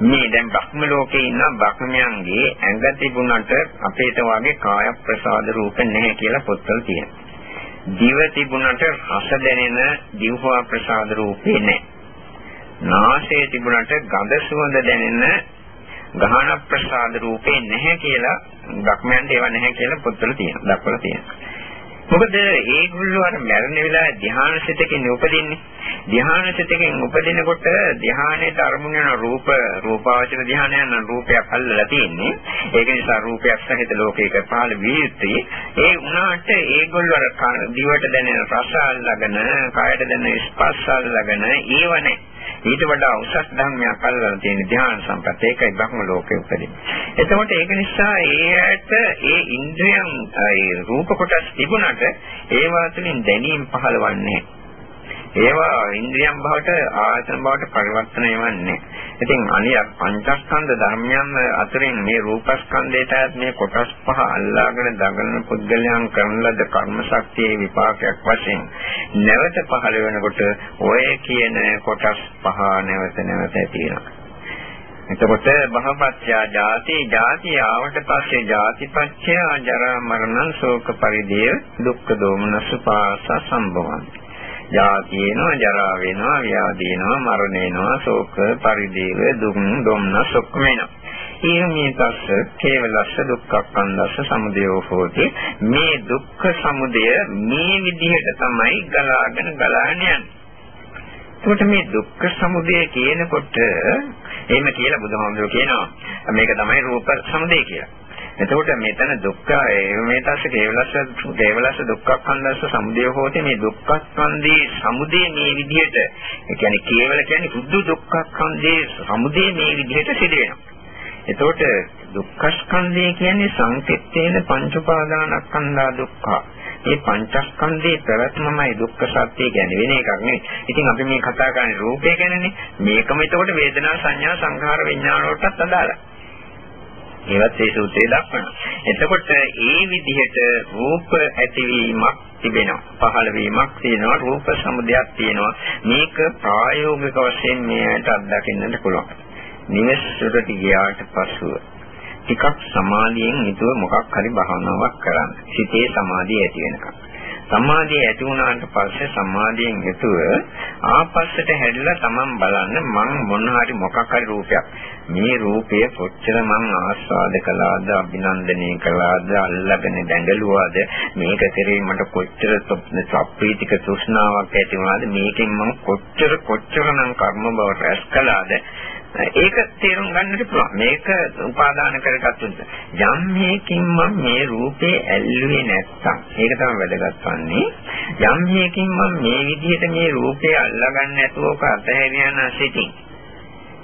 Speaker 1: මේ දැන් භක්ම ලෝකේ ඉන්න භක්මයන්ගේ ඇඟ තිබුණට අපේට වගේ කාය ප්‍රසාද රූප නැහැ කියලා පොත්වල තියෙනවා. දිව තිබුණට රස දැනෙන දිවහා ප්‍රසාද රූපේ නැහැ. නාසය තිබුණට ගඳ සුවඳ දැනෙන ගහන ප්‍රසාද රූපේ නැහැ කියලා භක්මයන්ට ඒව නැහැ කියලා පොත්වල තියෙනවා. දක්වලා තියෙනවා. මොකද ඒගොල්ලෝ අර මරණ වෙලාවේ ධ්‍යාන සිතකින් උපදින්නේ. ධ්‍යාන සිතකින් උපදිනකොට ධ්‍යානයේ අරමුණ වෙන රූප රූපාවචර ධ්‍යානයන් නම් රූපයක් අල්ලලා තියෙන්නේ. ඒක නිසා රූපයක් සහිත ලෝකයක පහළ විය යුතුයි. ඒ වුණාට ඒගොල්ලෝ අර දිවට දැනෙන රස අල්ලගෙන, කායට දැනෙන ස්පර්ශ අල්ලගෙන ඒව නැහැ. ඊට වඩා උසස් ධර්මයක් අල්ලලා තියෙන ධ්‍යාන සම්පත ඒකයි බ්‍රහ්ම ලෝකෙ උපදින්නේ. එතකොට ඒක නිසා ඒ ඇයට ඒ ඉන්ද්‍රියන් ඒ රූප කොටස් තිබුණට ඒවා තුළින් දැනීම පහළවන්නේ ඒවා ඉන්ද්‍රියන් බවට ආයතන බවට පරිවර්තනය වෙන්නේ. ඉතින් අනියක් පංචස්කන්ධ ධර්මයන් අතරින් මේ රූපස්කන්ධයටත් මේ කොටස් පහ අල්ලාගෙන දඟලන පුද්ගලයන් කරන ලද කර්ම ශක්තියේ විපාකයක් වශයෙන් නැවත පහළ වෙනකොට ඔය කියන කොටස් පහ නැවත නැවත ඇතිවෙනවා. එතකොට බහපත්‍යා ජාති ජාති ආවට පස්සේ ජාතිපත්‍ය ජරා මරණ ශෝක පරිදේව දුක්ඛ දෝමනස පාස සම්භවಂತಿ ජාති වෙනවා, ජරා වෙනවා, ව්‍යාධි වෙනවා, මරණ වෙනවා, ශෝක, පරිදේව, දුක්, දුම්නස් ඔක්කොම වෙනවා. ඊමේ තස්ස කේවලස්ස දුක්ඛක්ඛන්දස්ස සමුදයෝ හෝති මේ දුක්ඛ සමුදය මේ විදිහට තමයි ගලාගෙන ගලාගෙන යන්නේ. එතකොට මේ දුක්ඛ සමුදය කියනකොට එහෙම කියලා බුදුහාමුදුරුවෝ කියනවා මේක තමයි රූප සමුදය කියලා. එතකොට මෙතන දුක්ඛ මේ තස්ස කේවලස්ස කේවලස්ස දුක්ඛස්කන්ධස්ස සමුදය හොතේ මේ දුක්ඛස්කන්ධේ සමුදය මේ විදිහට ඒ කියන්නේ කේවල කියන්නේ සුද්ධ දුක්ඛස්කන්ධේ සමුදය මේ විදිහට සිදු වෙනවා. එතකොට දුක්ඛස්කන්ධය කියන්නේ සංකෙත්තේන පංච උපාදානස්කන්ධා දුක්ඛ. මේ පංචස්කන්ධේ ප්‍රවැත්මමයි දුක්ඛ සත්‍ය කියන්නේ වෙන එකක් නෙවෙයි. ඉතින් අපි මේ කතා කරන්නේ රූපය ගැනනේ. මේකම එතකොට වේදනා සංඥා සංඛාර විඥාන වලටත් අදාළයි. ඒවත් ඒ සූත්‍රයේ දක්වනවා. එතකොට ඒ විදිහට රූප ඇතිවීමක් තිබෙනවා. පහළ වීමක් තියෙනවා. රූප සමුදයක් තියෙනවා. මේක ප්‍රායෝගික වශයෙන් මේකට අත්දකින්නට පුළුවන්. නිවෙස්වලට ගියාට පසුව ටිකක් සමාධියෙන් යුතුව මොකක් හරි භාවනාවක් කරන්න. සිතේ සමාධිය ඇති වෙනකම්. සමාධිය ඇති වුණාට පස්සේ සමාධියෙන් යුතුව ආපස්සට හැරිලා තමන් බලන්න මං මොන හරි මොකක් හරි රූපයක්. මේ රූපය කොච්චර මං ආස්වාද කළාද අභිනන්දනය කළාද අල්ලගෙන දැඟලුවාද මේක කෙරේ මට කොච්චර සප්පීතික තෘෂ්ණාවක් ඇති වුණාද මේකෙන් මං කොච්චර කොච්චරනම් කර්ම බව රැස් කළාද? ඒක තේරුම් ගන්නට පුළුවන්. මේක උපාදාන කරගත්තු යම් මේකින් මම මේ රූපේ ඇල්ලුවේ නැත්තම් ඒක තමයි වැදගත් වන්නේ. යම් මේකින් මම මේ විදිහට මේ රූපේ අල්ලගන්න නැතුව ඔක අතහැරියන සිටින්.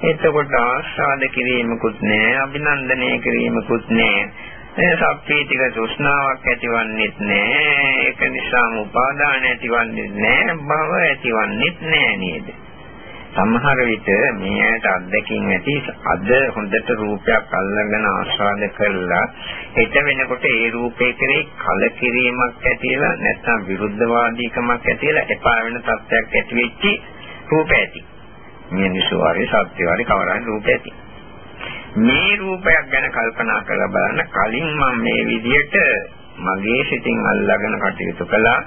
Speaker 1: එතකොට ආස්වාද කිරීමකුත් නැහැ, අභිනන්දනය කිරීමකුත් නැහැ. ඒ සප්පීතික තෘෂ්ණාවක් ඇතිවන්නේත් නැහැ. ඒක නිසාම උපාදාන ඇතිවන්නේත් නැහැ, භව ඇතිවන්නේත් නැහැ නේද? සමහර විට මේ ඇයට අත්දැකීම් ඇති අද හොඳට රූපයක් අල්ලගෙන ආස්වාද කරලා හෙට වෙනකොට ඒ රූපේ කෙරේ කලකිරීමක් ඇතිලා නැත්නම් විරුද්ධවාදීකමක් ඇතිලා එපා වෙන තත්ත්වයක් ඇති වෙච්චි රූප ඇති. මිනිස්සු වාරේ සත්‍ය වාරේ කවරන් රූප ඇති. මේ රූපයක් ගැන කල්පනා කරලා බලන්න කලින් මම මේ විදිහට මගේ සිතින් අල්ලාගෙන කටයුතු කළා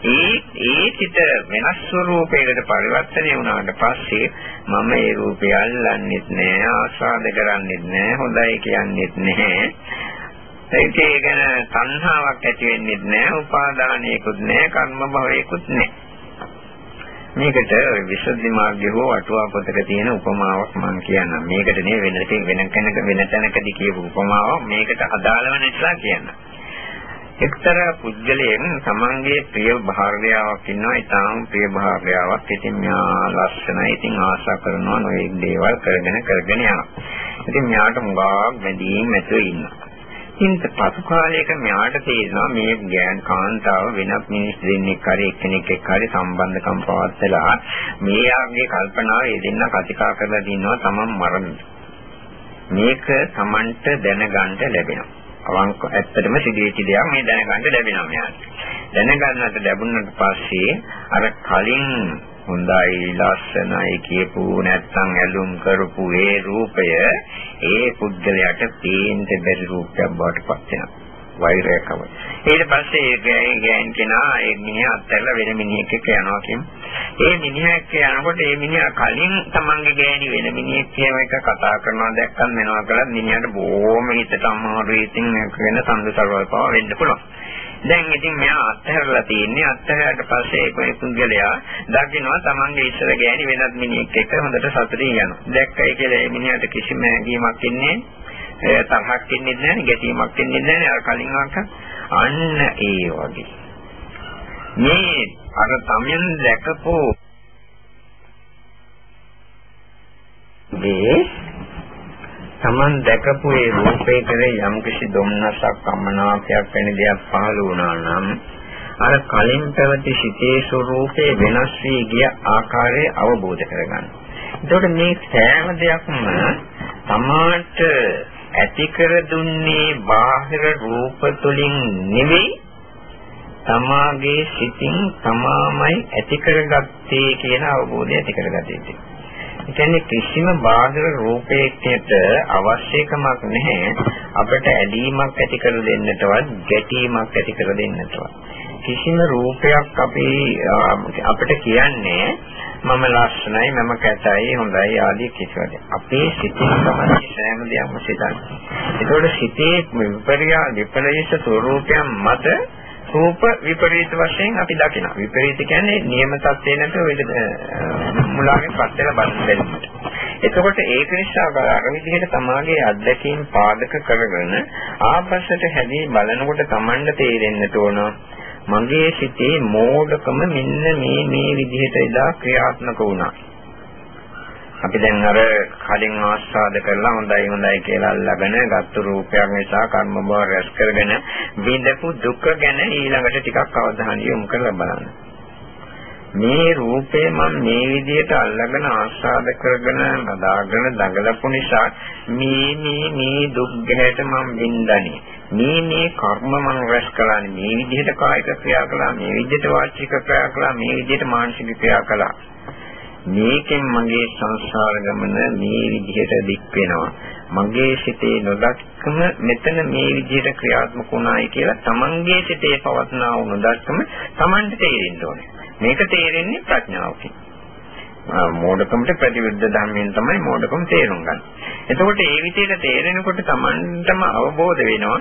Speaker 1: ඒ ඒ සිත වෙනස් ස්වරූපයකට පරිවර්තනය වුණාට පස්සේ මම ඒ රූපය අල්ලන්නෙත් නෑ ආස්වාද කරන්නෙත් නෑ හොඳයි කියන්නෙත් නෑ ඒකේ ගැන තණ්හාවක් ඇති වෙන්නෙත් නෑ උපාදානයකුත් නෑ කර්ම භවයකුත් නෑ මේකට විසුද්ධි මාර්ගය හෝ අටුවා පොතක තියෙන උපමාවක් මම කියන්නම්. මේකට නේ වෙන වෙන කෙනෙක් වෙන තැනකදී කියපු උපමාවක් මේකට අදාළ වෙන නිසා කියන්නම්. එක්තරා පුද්ගලයන් තමන්ගේ ප්‍රිය භාර්යාවක් ඉන්නවා. ඊටාම් ප්‍රිය භාර්යාවක්. ඉතින් මෙයා ලස්සනයි. ඉතින් ආශා කරනවා නොයෙක් දේවල් කරගෙන කරගෙන යනවා. ඉතින් මෙයාට මුගාවක් බැඳීම් ඇතුළේ ඉන්නවා. ඉතින් පසු කාලයක මෙයාට තේරෙනවා මේ ගෑන් කාන්තාව වෙනත් මිනිස් දෙන්නෙක් හරි එක්කෙනෙක් එක්ක හරි සම්බන්ධකම් පවත්ලා මේ ආගේ කල්පනාව ඒ දෙන්න කතිකා කරලා දිනනවා තමන් මරන්න. මේක Tamanට දැනගන්න ලැබෙනවා. අවංක ඇත්තටම සිදුවෙච්ච දෙයක් මේ දැනගන්න ලැබෙනවා මෙයාට. දැනගන්නට ලැබුණාට පස්සේ අර කලින් හොඳයි ලස්සනයි කියපු නැත්නම් ඇලුම් කරපු ඒ රූපය ඒ පුද්ගලයාට පේන්න බැරි රූපයක් බවට පත් වෙනවා. වෛරයකම. ඊට පස්සේ ඒ ගෑන් ගෑන් කෙනා ඒ මිනිහා අත්හැරලා වෙන මිනිහෙක් එක්ක යනවා කියමු. ඒ මිනිහා එක්ක යනකොට ඒ මිනිහා කලින් තමන්ගේ ගෑණි වෙන මිනිහෙක් කියව එක කතා කරනවා දැක්කම වෙනවා කළා මිනිහාට බොහොම හිතට අමාරු ඉතින් වෙන සම්දසරවල් පව වෙන්න පුළුවන්. දැන් ඉතින් මෙයා අත්හැරලා තියෙන්නේ අත්හැරලාට පස්සේ ඒ පුද්ගලයා දකින්නවා තමන්ගේ ඉස්සර ගෑණි වෙනත් මිනිහෙක් එක්ක හොඳට සතුටින් යනවා. දැක්කයි කියලා ඒ මිනිහට කිසිම හැඟීමක් ඉන්නේ තරහක් ඉන්නේ නැහැ, ගැටීමක් ඉන්නේ නැහැ අර කලින් වාක. අන්න ඒ වගේ. මේ අර තමන් දැකපු දේ Taman දැකපු ඒ රූපේ කරේ යම් කිසි දුම්නසක් අමනාපයක් වෙන දෙයක් පහළ වුණා නම් අර කලින් පැවති සිතේ ස්වરૂපේ වෙනස් වී ගිය ආකාරය අවබෝධ කරගන්න. එතකොට මේ සෑම දෙයක්ම තමාට ඇති කර දුන්නේ බාහිර රූප තුලින් නෙවෙයි තමාගේ සිතින් තමාමයි ඇති කරගත්තේ කියන අවබෝධය ඇති කරගත්තේ. කියන්නේ කිසිම බාහිර රූපයකට අවශ්‍යකමක් නැහැ අපට ඇලීමක් ඇති කර දෙන්නටවත් ගැටීමක් ඇති කර දෙන්නටවත් කිසිම රූපයක් අපි අපිට කියන්නේ මම ලස්සනයි මම කැතයි හොඳයි ආදී කිසිවක් අපේ සිතේ තමයි සෑම දෙයක්ම සිතන්නේ. ඒතකොට සිතේ විපර්යා විපලීස ස්වરૂපයන් මත රූප විපරීත වශයෙන් අපි දකිනවා. විපරීත කියන්නේ නියම තත්ත්වේ නැතුව මුලාවෙන් පත් වෙලා බලන්න එතකොට ඒක නිසා අර විදිහට තමාගේ අත්දැකීම් පාදක කරගෙන ආපස්සට හැදී බලනකොට Tamanට තේරෙන්නට ඕන මගේ සිතේ මෝඩකම මෙන්න මේ මේ විදිහට එදා ක්‍රියාත්මක වුණා. අපි දැන් අර කලින් ආස්වාද කරලා හොඳයි හොඳයි කියලා අල්ලගෙන ගත්තු රූපයක් නිසා කර්ම බව රැස් කරගෙන විඳපු දුක ගැන ඊළඟට ටිකක් අවධානය යොමු කරලා බලන්න. මේ රූපේ මම මේ විදිහට අල්ලගෙන ආස්වාද කරගෙන බදාගෙන දඟලපු නිසා මේ මේ මේ දුක් ගැට මම විඳන්නේ. මේ මේ කර්ම මම රැස් කළානේ මේ විදිහට කායික ක්‍රියා කළා මේ විදිහට වාචික ක්‍රියා කළා මේ විදිහට මානසික ක්‍රියා කළා. මේකෙන් මගේ සංසාර ගමන මේ විදිහට දික් වෙනවා. මගේ සිතේ නොදක්කම මෙතන මේ විදිහට ක්‍රියාත්මක වුණායි කියලා තමන්ගේ සිතේ පවත්නා වූ නොදක්කම තමන්ට තේරෙන්න ඕනේ. මේක තේරෙන්නේ ප්‍රඥාවකින්. මෝඩකමට ප්‍රතිවිරුද්ධ ධර්මයෙන් තමයි මෝඩකම තේරුම් ගන්න. එතකොට ඒ විදිහට තේරෙනකොට තමන්ටම අවබෝධ වෙනවා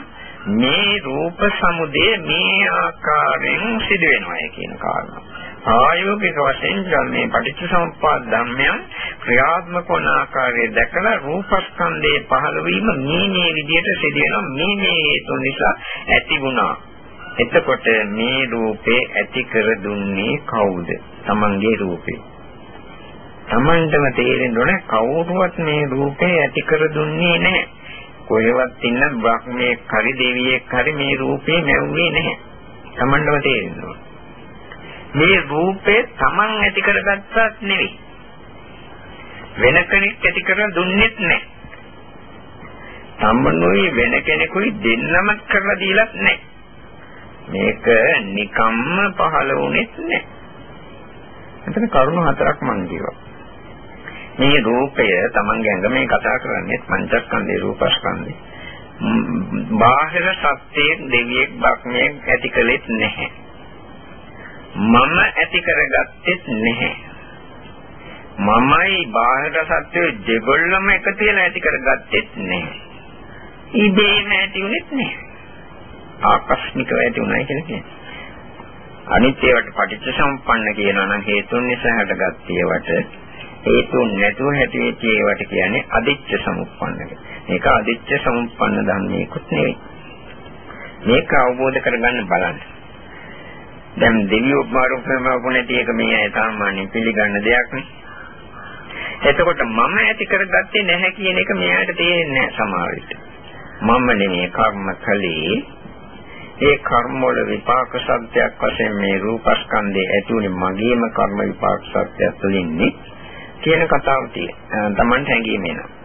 Speaker 1: මේ රූප සමුදය මේ ආකාරයෙන් සිදු වෙනවා කියන කාරණා. ආයෝගික වශයෙන් මේ පටිච්චසමුප්පාද ධර්මයන් ක්‍රියාත්මක වන ආකාරය දැකලා රූපස්කන්ධයේ පහළ වීම මේ මේ විදිහට සිදු වෙනවා මේ මේ හේතු නිසා ඇති වුණා. එතකොට මේ රූපේ ඇති කර දුන්නේ කවුද? Tamange රූපේ. Tamanටම තේරෙන්න ඕනේ කවුරුවත් මේ රූපේ ඇති කර දුන්නේ නැහැ. කොහෙවත් ඉන්න බ්‍රහ්මයේ හරි දෙවියෙක් හරි මේ රූපේ නැවුවේ නැහැ. Tamanටම තේරෙන්න ඕනේ. මේ රූපේ Taman ඇති කරගත්තත් නෙවෙයි. වෙන කෙනෙක් ඇති කර දුන්නෙත් නැහැ. තමනුයි වෙන කෙනෙකුයි දෙන්නම කරලා දීලත් නැහැ. මේක නිකම්ම පහළ වුණෙත් නැහැ. එතන කරුණු හතරක් මම කියවා. මේ රූපය Tamanගේ ඇඟ මේ කතා කරන්නේ පංචස්කන්ධේ රූපස්කන්ධේ. බාහිර සත්‍යයේ දෙවියෙක් බක්මයක් ඇති කළෙත් නැහැ. මම ඇති කරගත්තෙත් නැහැ. මමයි බාහිර සත්‍යය දෙගොල්ලම එකතු වෙලා ඇති කරගත්තෙත් නැහැ. ඉබේම ඇති වුණෙත් නැහැ. ආකස්මිකව ඇති වුණා කියලා කියන්නේ. අනිත් ඒවාට පටිච්ච සමුප්පන්න කියනවා නම් හේතුන් නිසා හටගත් ඒවාට හේතුන් නැතුව හැටියට ඒවට කියන්නේ අදිච්ච සමුප්පන්නක. මේක අදිච්ච සමුප්පන්න ධර්මයකුත් නෙවෙයි. මේක අවබෝධ කරගන්න බලන්න. දැන් දෙවියෝ මාරුකම වුණේටි එක මේ අය සාමාන්‍යයෙන් පිළිගන්න දෙයක් නේ. එතකොට මම ඇති කරගත්තේ නැහැ කියන එක මෙයාට තේරෙන්නේ නැහැ සමහර විට. මම නෙමෙයි කර්ම කළේ ඒ කර්ම වල විපාක සත්‍යයක් වශයෙන් මේ රූපස්කන්ධේ ඇතුළේ මගේම කර්ම විපාක සත්‍යය තුළින්නේ කියන කතාව තියෙන. Tamanට හැංගීම එනවා.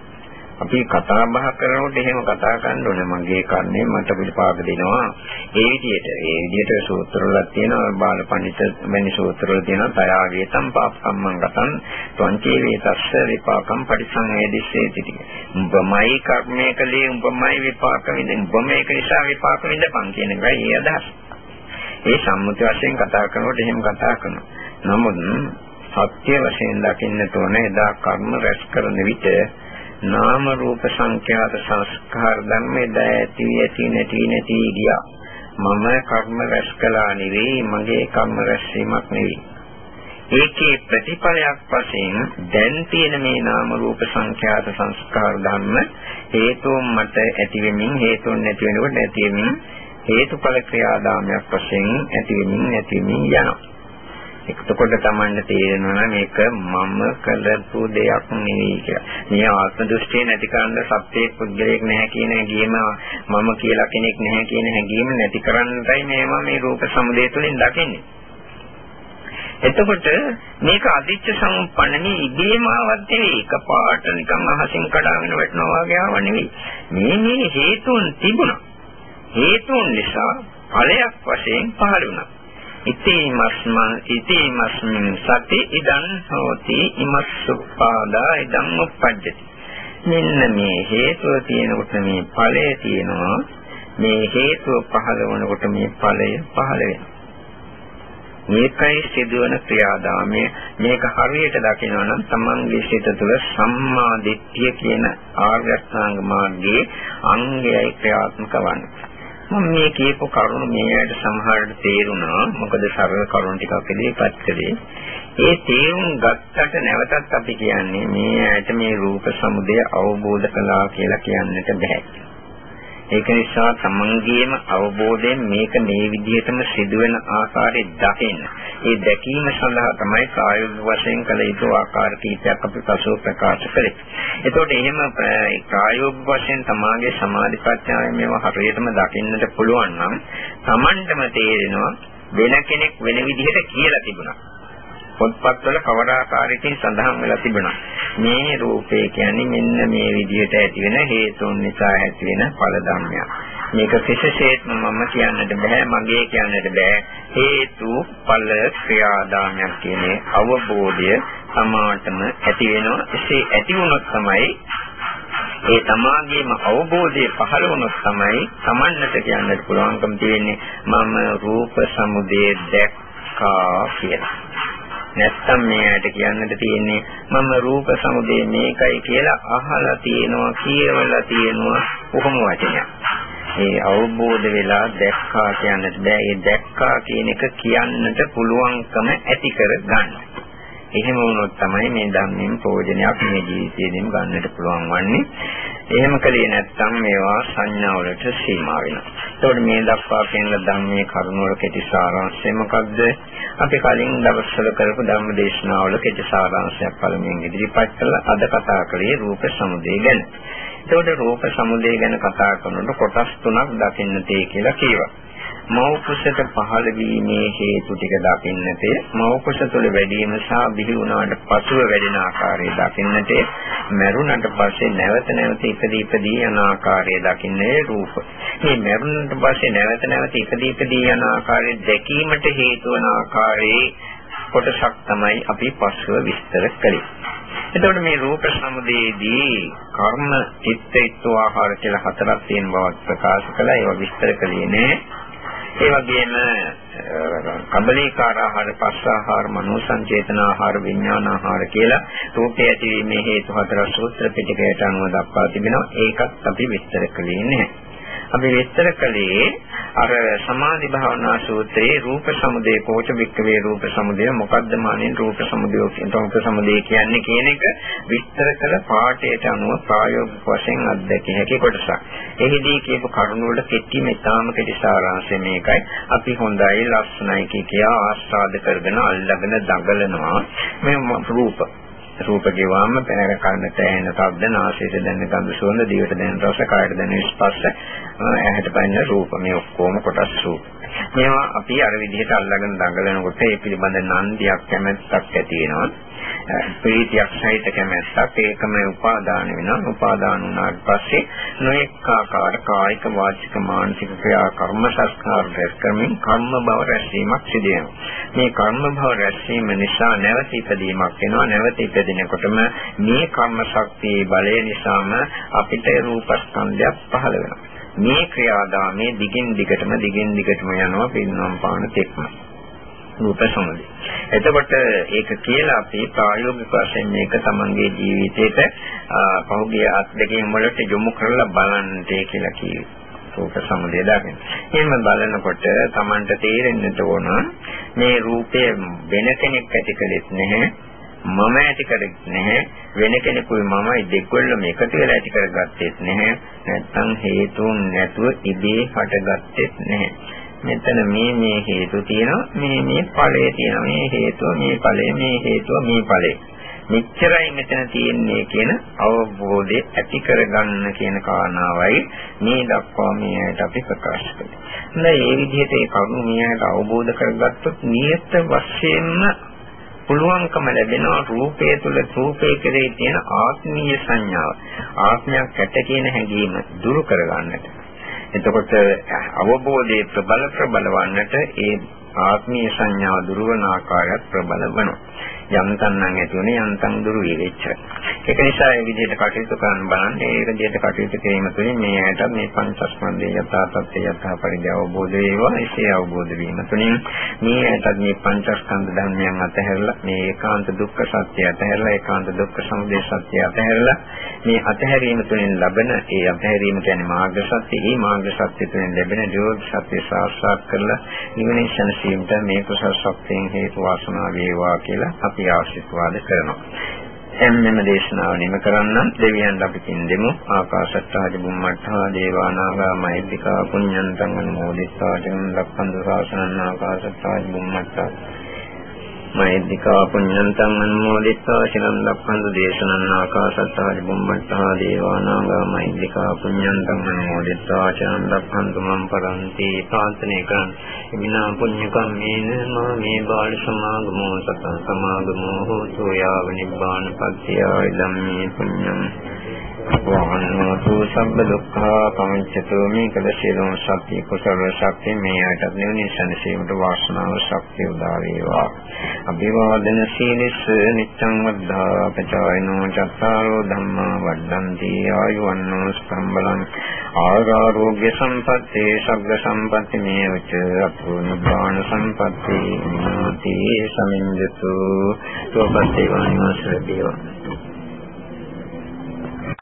Speaker 1: අපි කතා බහ කරනකොට එහෙම කතා කරන්න ඕනේ මගේ කර්ණය මට විපාක දෙනවා. ඒ විදිහට ඒ විදිහට සූත්‍රවල තියෙනවා බාලපඬිත මෙනි සූත්‍රවල තියෙනවා තයාගේ සම්පාපකම්මං ගතං ත්වංචේ වේතස්ස විපාකම් පරිසංවේදිස්සේති ටික. උඹමයි කර්මය කලේ උඹමයි විපාක විඳින් උඹ මේක නිසා විපාක විඳපන් කියන එකයි ඒ අදහස. ඒ සම්මුති වශයෙන් කතා කරනකොට එහෙම කතා කරනවා. නමුත් සත්‍ය වශයෙන් දකින්නට ඕන එදා කර්ම රැස් කරන විට නාම රූප සංඛ්‍යාත සංස්කාර ධර්ම එදා ඇති ඇති නැති නැති ගියා. මම කර්ම රැස් කළා නෙවෙයි මගේ කර්ම රැස්වීමක් නෙවෙයි. ඒකේ ප්‍රතිඵලයක් වශයෙන් දැන් තියෙන මේ නාම රූප සංඛ්‍යාත සංස්කාර ධර්ම හේතුන් මත ඇති වෙමින් හේතුන් නැති වෙනකොට නැති වෙමින් හේතුඵල ක්‍රියාදාමයක් වශයෙන් ඇති වෙමින් නැති වෙමින් යනවා. එතකොට තමන්න තේරෙනවා මේක මම කළපු දෙයක් නෙවෙයි කියලා. මේ ආත්ම දෘෂ්ටිය නැති කරන්න සත්‍යයේ පුද්ගලයක් නැහැ කියන හැඟීම මම කියලා කෙනෙක් නැහැ කියන හැඟීම නැති කරන්නටයි මේවා මේ රූප සමුදය තුළින් දකින්නේ. එතකොට මේක අදිච්ච සම්පන්නනේ ඉබේම ආවත් නෙවෙයි එකපාරට නිකන් අහසින් කඩාගෙන වැටෙනවා වගේ ආව නෙවෙයි. මේ මේ හේතුන් තිබුණා. හේතුන් නිසා ඵලයක් වශයෙන් පහළ වුණා. ඉතේමස්මන් ඉතේමස්මින් සති ඉදන් හෝති ඉමස්සුපාදා ඉදන් උප්පජ්ජති. මෙන්න මේ හේතුව තියෙනකොට මේ ඵලය තියෙනවා. මේ හේතුව පහළ වනකොට මේ ඵලය පහළ වෙනවා. මේකයි සිදුවන ක්‍රියාදාමය. මේක හරියට දකිනවා නම් තමන්ගේ සිත තුළ සම්මා දිට්ඨිය කියන ආර්ය අෂ්ටාංග මාර්ගයේ අංගයයි ක්‍රියාත්මක වන්නේ. මම මේ කියපු කරුණු මේකට සමහරට තේරුණා. මොකද සරල කරුණු ටිකක් ඉදිරිපත් කළේ. ඒ තේරුම් ගත්තට නැවතත් අපි කියන්නේ මේ ඇයට මේ රූප සමුදය අවබෝධ කළා කියලා කියන්නට බෑ. ඒක නිසා තමන්ගේම අවබෝධයෙන් මේක මේ විදිහටම සිදුවෙන ආකාරය දකින්න. ඒ දැකීම සඳහා තමයි ප්‍රායෝගික වශයෙන් කළ යුතු ආකාර කීපයක් අපි පසුව ප්‍රකාශ කළේ. එතකොට එහෙම ප්‍රායෝගික වශයෙන් තමාගේ සමාධි ප්‍රඥාවෙන් මේවා හරියටම දකින්නට පුළුවන් නම් තමන්ටම තේරෙනවා වෙන කෙනෙක් වෙන විදිහට කියලා තිබුණා. පොත්පත්වල කවර ආකාරයකින් සඳහන් වෙලා තිබෙනවා. මේ රූපේ කියන්නේ මෙන්න මේ විදිහට ඇති වෙන හේතුන් නිසා ඇති වෙන ඵල ධර්මයක්. මේක කිසිසේත්ම මම කියන්නට බෑ මගේ කියන්නට බෑ හේතු ඵල ක්‍රියාදාමයක් කියන අවබෝධය සමාතම ඇති වෙනවා. එසේ ඇති වුණොත් තමයි ඒ තමාගේම අවබෝධය පහළ වුණොත් තමයි Tamannට කියන්නට පුළුවන්කම තියෙන්නේ මම රූප සමුදය දැක්කා කියලා. නැත්තම් මේ ඇයට කියන්නට තියෙන්නේ මම රූප සමුදය මේකයි කියලා අහලා තියෙනවා කියවලා තියෙනවා කොහොම වචනයක්. ඒ අවබෝධ වෙලා දැක්කා කියන්නට බෑ. ඒ දැක්කා කියන එක කියන්නට පුළුවන්කම ඇති කර ගන්න. එහෙම වුණොත් තමයි මේ ධම්මෙන් ප්‍රයෝජනයක් මේ ජීවිතේදීම ගන්නට පුළුවන් වන්නේ. එහෙම කලේ නැත්නම් මේවා සංඥා වලට සීමා වෙනවා. ඒතකොට මේ දක්වා කියන ධම්මයේ කරුණ වල කෙටි සාරාංශය මොකක්ද? අපි කලින් දවස්වල කරපු ධර්ම දේශනාවල කෙටි සාරාංශයක් පළමුවෙන් ඉදිරිපත් කළා. අද කතා කළේ රූප සමුදය ගැන. එතකොට රූප සමුදය ගැන කතා කරනකොට කොටස් තුනක් දකින්න තේ කියලා කියවා. මව් කුසට පහළ වීමේ හේතු ටික දකින්නට මව් කුස තුළ වැඩිම සහ බිහි වුණාට පසුව වැඩෙන ආකාරය දකින්නට මරුණට පස්සේ නැවත නැවත ඉපදී ඉපදී යන ආකාරය දකින්නේ රූප. මේ මරුණට පස්සේ නැවත නැවත ඉපදී ඉපදී යන ආකාරය දැකීමට හේතු වන ආකාරයේ කොටසක් තමයි අපි පස්ව විස්තර කළේ. එතකොට මේ රූප සමුදයේදී කර්ම චිත්ත ඊත්ව ආහාර කියලා හතරක් තියෙන බව ප්‍රකාශ කළා. ඒවා විස්තර කළේ නෑ. ඒ වගේම කබලීකාර ආහාර, පස්ස ආහාර, මනෝ සංචේතන ආහාර, විඥාන ආහාර කියලා රූපය ඇතිවීමේ හේතු හතර සූත්‍ර පිටකයට අනුව දක්වා තිබෙනවා. ඒකත් අපි විස්තර කළේ නැහැ. අපි විස්තර කළේ අර සමාධි භාවනා සූත්‍රයේ රූප සමුදය කෝච වික්කවේ රූප සමුදය මොකද්ද මානෙන් රූප සමුදය රූප සමුදය කියන්නේ කියන එක විස්තර කළ පාඩයට අනුව ප්‍රායෝගික වශයෙන් අත්දැකිය හැකි කොටසක්. එහිදී කියපු කරුණු වල කෙටි මෙතාම කෙටි සාරාංශය මේකයි. අපි හොඳයි ලස්සනයි කියා ආස්වාද කරගෙන අල්ලගෙන දඟලනවා මේ රූප රූප ගෙවාම පැනක කන්නට ඇහෙන ශබ්ද නාසයට දැනෙන ගඳ සුවඳ දිවට දැනෙන රස කායට දැනෙන ස්පර්ශ ඇහැට පෙනෙන රූප මේ ඔක්කොම කොටස් රූප. මේවා අපි අර විදිහට අල්ලගෙන දඟලනකොට ඒ පිළිබඳ නන්දියක් කැමැත්තක් ඇති වෙනවා. ප්‍රීතියක් සහිත කැමැත්තක්. ඒකම උපාදාන වෙනවා. උපාදාන වුණාට පස්සේ නොඑක ආකාර කායික වාචික මානසික ක්‍රියා කර්ම සංස්කාර රැස්කමින් කර්ම භව රැස්වීමක් සිදු වෙනවා. මේ කර්ම භව රැස්වීම නිසා නැවත ඉපදීමක් වෙනවා. නැවත ඉපදිනකොටම මේ කර්ම ශක්තියේ බලය නිසාම අපිට රූපස්කන්ධයක් පහළ වෙනවා. මේ ක්‍රියාදාමයේ දිගින් දිගටම දිගින් දිගටම යනවා පින්නම් පාන තෙක්ම රූප සමුදය. එතකොට ඒක කියලා අපි ප්‍රායෝගික වශයෙන් මේක තමන්ගේ ජීවිතේට පහුගිය අත් දෙකෙන් වලට යොමු කරලා බලන්න කියලා කියනවා. රූප සමුදය දකින්න. එහෙම බලනකොට තමන්ට තේරෙන්නට ඕන මේ රූපය වෙන කෙනෙක් ඇති කළෙත් නැහැ. මම ඇති කරෙත් නැහැ. වෙන කෙනෙකුයි මමයි දෙකොල්ලම එකතු වෙලා ඇති කරගත්තෙත් නැහැ. නැත්නම් හේතුන් නැතුව ඉබේ හටගත්තෙත් නැහැ. මෙතන මේ මේ හේතු තියෙනවා මේ මේ ඵලය තියෙනවා. මේ හේතුව මේ ඵලය මේ හේතුව මේ ඵලය. මෙච්චරයි මෙතන තියෙන්නේ කියන අවබෝධය ඇති කරගන්න කියන කාරණාවයි මේ දක්වා මේ ඇයට අපි ප්‍රකාශ කළේ. නැත්නම් මේ විදිහට ඒ කරුණු මේ ඇයට අවබෝධ කරගත්තොත් නියත වශයෙන්ම පුළුවන්කම ලැබෙනවා රූපය තුල රූපේ කෙරේ තියෙන ආත්මීය සංඥාව ආත්මයක් ඇත කියන හැඟීම දුරු කරගන්නට එතකොට අවබෝධයේ ප්‍රබල ප්‍රබල වන්නට ඒ ආත්මීය සංඥාව දුරවන ආකාරයත් ප්‍රබල වෙනවා. යන්තම් නම් ඇති උනේ යන්තම් දුරු වෙච්ච. ඒක නිසා මේ විදිහට කටයුතු කරන්න බලන්න. ඒ විදිහට කටයුතු කිරීම තුළින් මේ ඇයට මේ පංචස්කන්ධයේ යථා තත්ත්වය යථා පරිදි අවබෝධ වේවා. එසේ අවබෝධ වීම තුළින් මේ ඇයට මේ පංචස්කන්ධ ධර්මයන් අතහැරලා මේ ඒකාන්ත දුක්ඛ සත්‍ය අතහැරලා ඒකාන්ත දුක්ඛ සමුදය සත්‍ය අතහැරලා මේ අතහැරීම තුළින් ලබන ඒ අතහැරීම කියන්නේ මාර්ග සත්‍ය. මේ මාර්ග සත්‍ය තුළින් ලැබෙන නිරෝධ සත්‍ය සාක්ෂාත් කරලා නිවන ශනසීමට මේ කුසල ශක්තියෙන් හේතු වාසනා වේවා කියලා අපි අපි ආශිර්වාද කරනවා. එම්මෙම දේශනාව නිම කරන්න දෙවියන් අපි පින් දෙමු. ආකාශත්තාජ බුම්මත්තා දේවානාගා මහිද්దికා පුඤ්ඤන්තං අනුමෝදිත්වා. චන් ලක්ඛන්තු ශාසනං ආකාශත්තාජ බුම්මත්තා. මෛත්‍රිකා පුඤ්ඤන්තං අනුමෝදිත්වා සිරන් ලක්ඛන්තු දේශනං ආකාශත්තාජ බුම්මත්තා දේවානාගා මෛත්‍රිකා පුඤ්ඤන්තං අනුමෝදිත්වා සිරන් ලක්ඛන්තු මම් පරන්ති ප්‍රාර්ථනේ කරන්. විනා පුඤ්ඤ කම්මේන මා මේ බාල සමාගමෝ සතං සමාගමෝ හෝතු යාව නිබ්බාන පත්‍ය ධම්මේ පුඤ්ඤං. වහන්නතු සම්බ දුක්ඛා පංචතු මේ කළ සියලුම සත්‍ය කුසල ශක්තිය මේ ආයතන නිවන සනසීමට වාසනාව ශක්තිය උදා වේවා. අභිවාදන සීලස නිච්ඡං වද්ධා පචායනෝ චත්තාරෝ ධම්මා වඩ්ඩಂತಿ ආයුවන්නෝ ස්කම්බලං ආරෝග්‍ය සම්පත්තේ සග්ග සම්පatti මේ උච අතු නිබ්බාන සම්පatti නාති සමින්දතු. සෝපත්තේ වානිවාස දේවා